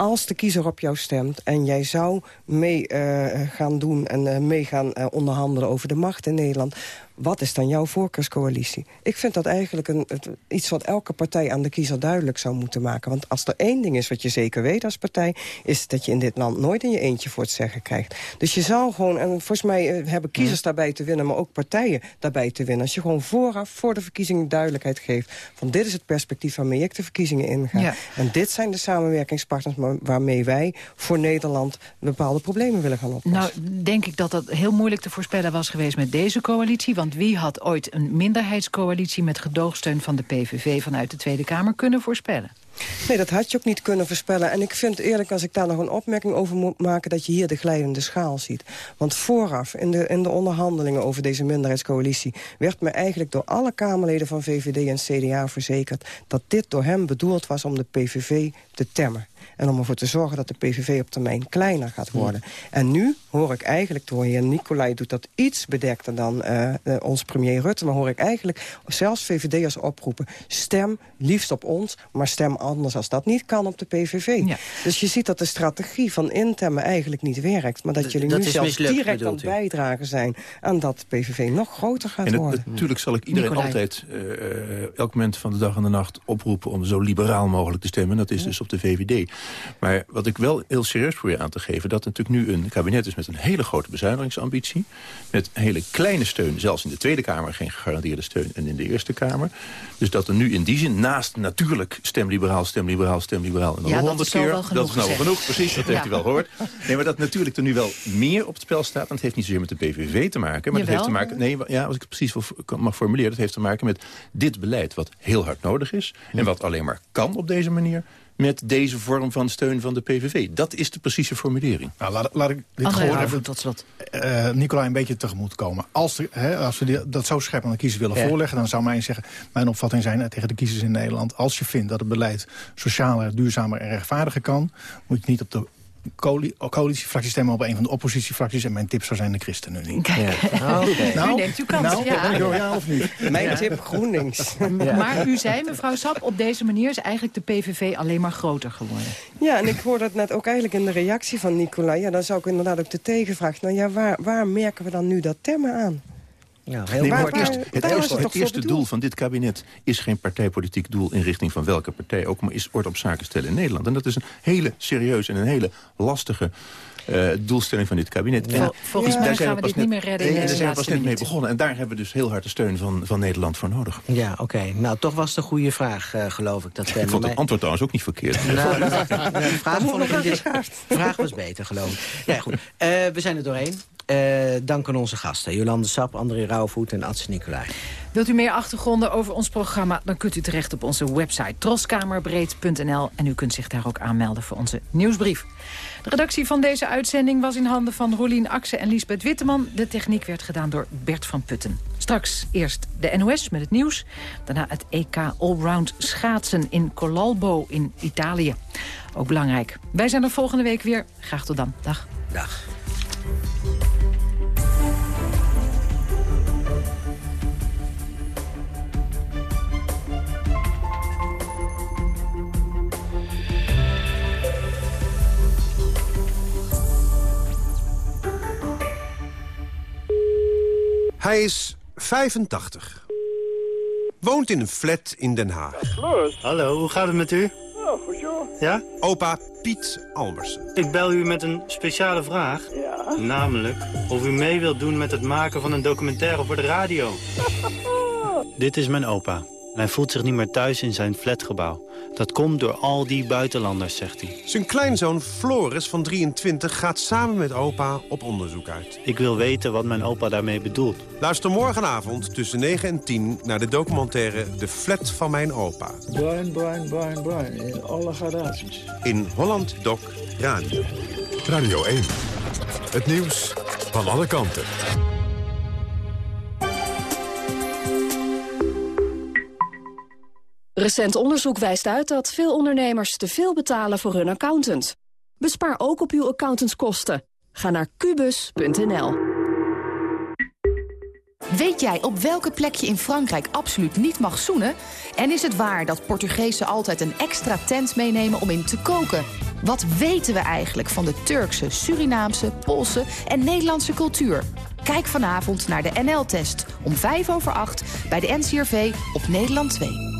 als de kiezer op jou stemt en jij zou mee eh, gaan doen... en eh, mee gaan eh, onderhandelen over de macht in Nederland... wat is dan jouw voorkeurscoalitie? Ik vind dat eigenlijk een, iets wat elke partij aan de kiezer duidelijk zou moeten maken. Want als er één ding is wat je zeker weet als partij... is dat je in dit land nooit in je eentje voor het zeggen krijgt. Dus je zou gewoon, en volgens mij eh, hebben kiezers daarbij te winnen... maar ook partijen daarbij te winnen. Als je gewoon vooraf, voor de verkiezingen duidelijkheid geeft... van dit is het perspectief waarmee ik de verkiezingen inga. Ja. En dit zijn de samenwerkingspartners wa- waarmee wij voor Nederland... bepaalde problemen willen gaan oplossen. Nou, denk ik dat dat heel moeilijk te voorspellen was geweest met deze coalitie. Want wie had ooit een minderheidscoalitie met gedoogsteun van de PVV vanuit de Tweede Kamer kunnen voorspellen? Nee, dat had je ook niet kunnen voorspellen. En ik vind eerlijk, als ik daar nog een opmerking over moet maken... dat je hier de glijdende schaal ziet. Want vooraf, in de, in de onderhandelingen over deze minderheidscoalitie... werd me eigenlijk door alle Kamerleden van VVD en CDA verzekerd... dat dit door hem bedoeld was om de PVV te temmen. En om ervoor te zorgen dat de PVV op termijn kleiner gaat worden. En nu hoor ik eigenlijk, de heer Nicolai doet dat iets bedekter dan eh, eh, ons premier Rutte... maar hoor ik eigenlijk zelfs VVD'ers oproepen... stem liefst op ons, maar stem anders als dat niet kan op de PVV. Ja. Dus je ziet dat de strategie van intemmen eigenlijk niet werkt... maar dat D- jullie dat nu zelfs mislukt, direct aan het bijdragen zijn... aan dat de PVV nog groter gaat En het- worden. natuurlijk zal ik iedereen Nicolai. altijd, eh, eh, elk moment van de dag en de nacht... oproepen om zo liberaal mogelijk te stemmen. Dat is dus op de VVD. Maar wat ik wel heel serieus probeer aan te geven... dat het natuurlijk nu een kabinet is met een hele grote bezuinigingsambitie... met hele kleine steun, zelfs in de Tweede Kamer... geen gegarandeerde steun en in de Eerste Kamer. Dus dat er nu in die zin, naast natuurlijk stemliberaal, stemliberaal, stemliberaal... en dan Ja, honderd keer, dat is nou gezegd. genoeg, precies, dat heeft u wel gehoord. Nee, maar dat natuurlijk er nu wel meer op het spel staat... en het heeft niet zozeer met de PVV te maken... maar dat heeft te maken Nee, ja, als ik het precies mag formuleren... dat heeft te maken met dit beleid wat heel hard nodig is... en wat alleen maar kan op deze manier... met deze vorm van steun van de PVV. Dat is de precieze formulering. Nou, laat, laat ik dit André gewoon even tot slot. eh Nicolai een beetje tegemoet komen. Als, de, hè, als we die- dat zo scherp aan de kiezers willen Ja. voorleggen... dan zou mijn, zeggen, mijn opvatting zijn eh, tegen de kiezers in Nederland... als je vindt dat het beleid socialer, duurzamer en rechtvaardiger kan... moet je niet op de coali- coalitiefractie stemmen... op een van de oppositiefracties. En mijn tip zou zijn de ChristenUnie. Kijk, Ja. Oké. u neemt uw kans. Nou, ja. ben ik wel ja of niet? Mijn tip GroenLinks. Maar u zei, mevrouw Sap, op deze manier is eigenlijk de PVV alleen maar groter geworden. Ja, en ik hoorde het net ook eigenlijk in de reactie van Nicolai. Ja, dan zou ik inderdaad ook de tegenvraag... nou ja, waar, waar merken we dan nu dat temmen aan? Ja, heel Nee, maar kort. het waar- eerste, het eerste, het eerste doel van dit kabinet is geen partijpolitiek doel in richting van welke partij ook, maar is orde op zaken stellen in Nederland. En dat is een hele serieuze en een hele lastige doelstelling van dit kabinet. En Vol- volgens Ja. mij daar zijn gaan we dit niet meer redden de daar zijn we pas net mee begonnen. En daar hebben we dus heel hard de steun van, van Nederland voor nodig. Ja, oké. Nou, toch was het een goede vraag, eh, geloof ik. Dat Ik vond het antwoord trouwens ook niet verkeerd. Nou, de vraag, vond ik in dit, vraag was beter, geloof ik. Ja, goed. Eh, we zijn er doorheen. Eh, dank aan onze gasten. Jolande Sap, André Rauwvoet en Ats Nicolai. Wilt u meer achtergronden over ons programma... dan kunt u terecht op onze website troskamerbreed.nl... en u kunt zich daar ook aanmelden voor onze nieuwsbrief. De redactie van deze uitzending was in handen van Rolien Akse en Liesbeth Witteman. De techniek werd gedaan door Bert van Putten. Straks Straks eerst de NOS met het nieuws. Daarna het EK Allround schaatsen in Colalbo in Italië. Ook belangrijk. Wij zijn er volgende week weer. Graag tot dan. Dag. Dag. Hij is 85. Woont in een flat in Den Haag. Hallo, hoe gaat het met u? Ja, goed joh. Ja? Opa Piet Albersen. Ik bel u met een speciale vraag. Ja? Namelijk of u mee wilt doen met het maken van een documentaire voor de radio. Dit is mijn opa. Hij voelt zich niet meer thuis in zijn flatgebouw. Dat komt door al die buitenlanders, zegt hij. Zijn kleinzoon Floris van 23 gaat samen met opa op onderzoek uit. Ik wil weten wat mijn opa daarmee bedoelt. Luister morgenavond tussen 9 en 10 naar de documentaire De Flat van mijn opa. Bruin, bruin, bruin, bruin. In alle gradaties. In Holland Doc Radio. Radio 1. Het nieuws van alle kanten. Recent onderzoek wijst uit dat veel ondernemers te veel betalen voor hun accountant. Bespaar ook op uw accountantskosten. Ga naar kubus.nl. Weet jij op welke plek je in Frankrijk absoluut niet mag zoenen? En is het waar dat Portugezen altijd een extra tent meenemen om in te koken? Wat weten we eigenlijk van de Turkse, Surinaamse, Poolse en Nederlandse cultuur? Kijk vanavond naar de NL-test om 5 over 8 bij de NCRV op Nederland 2.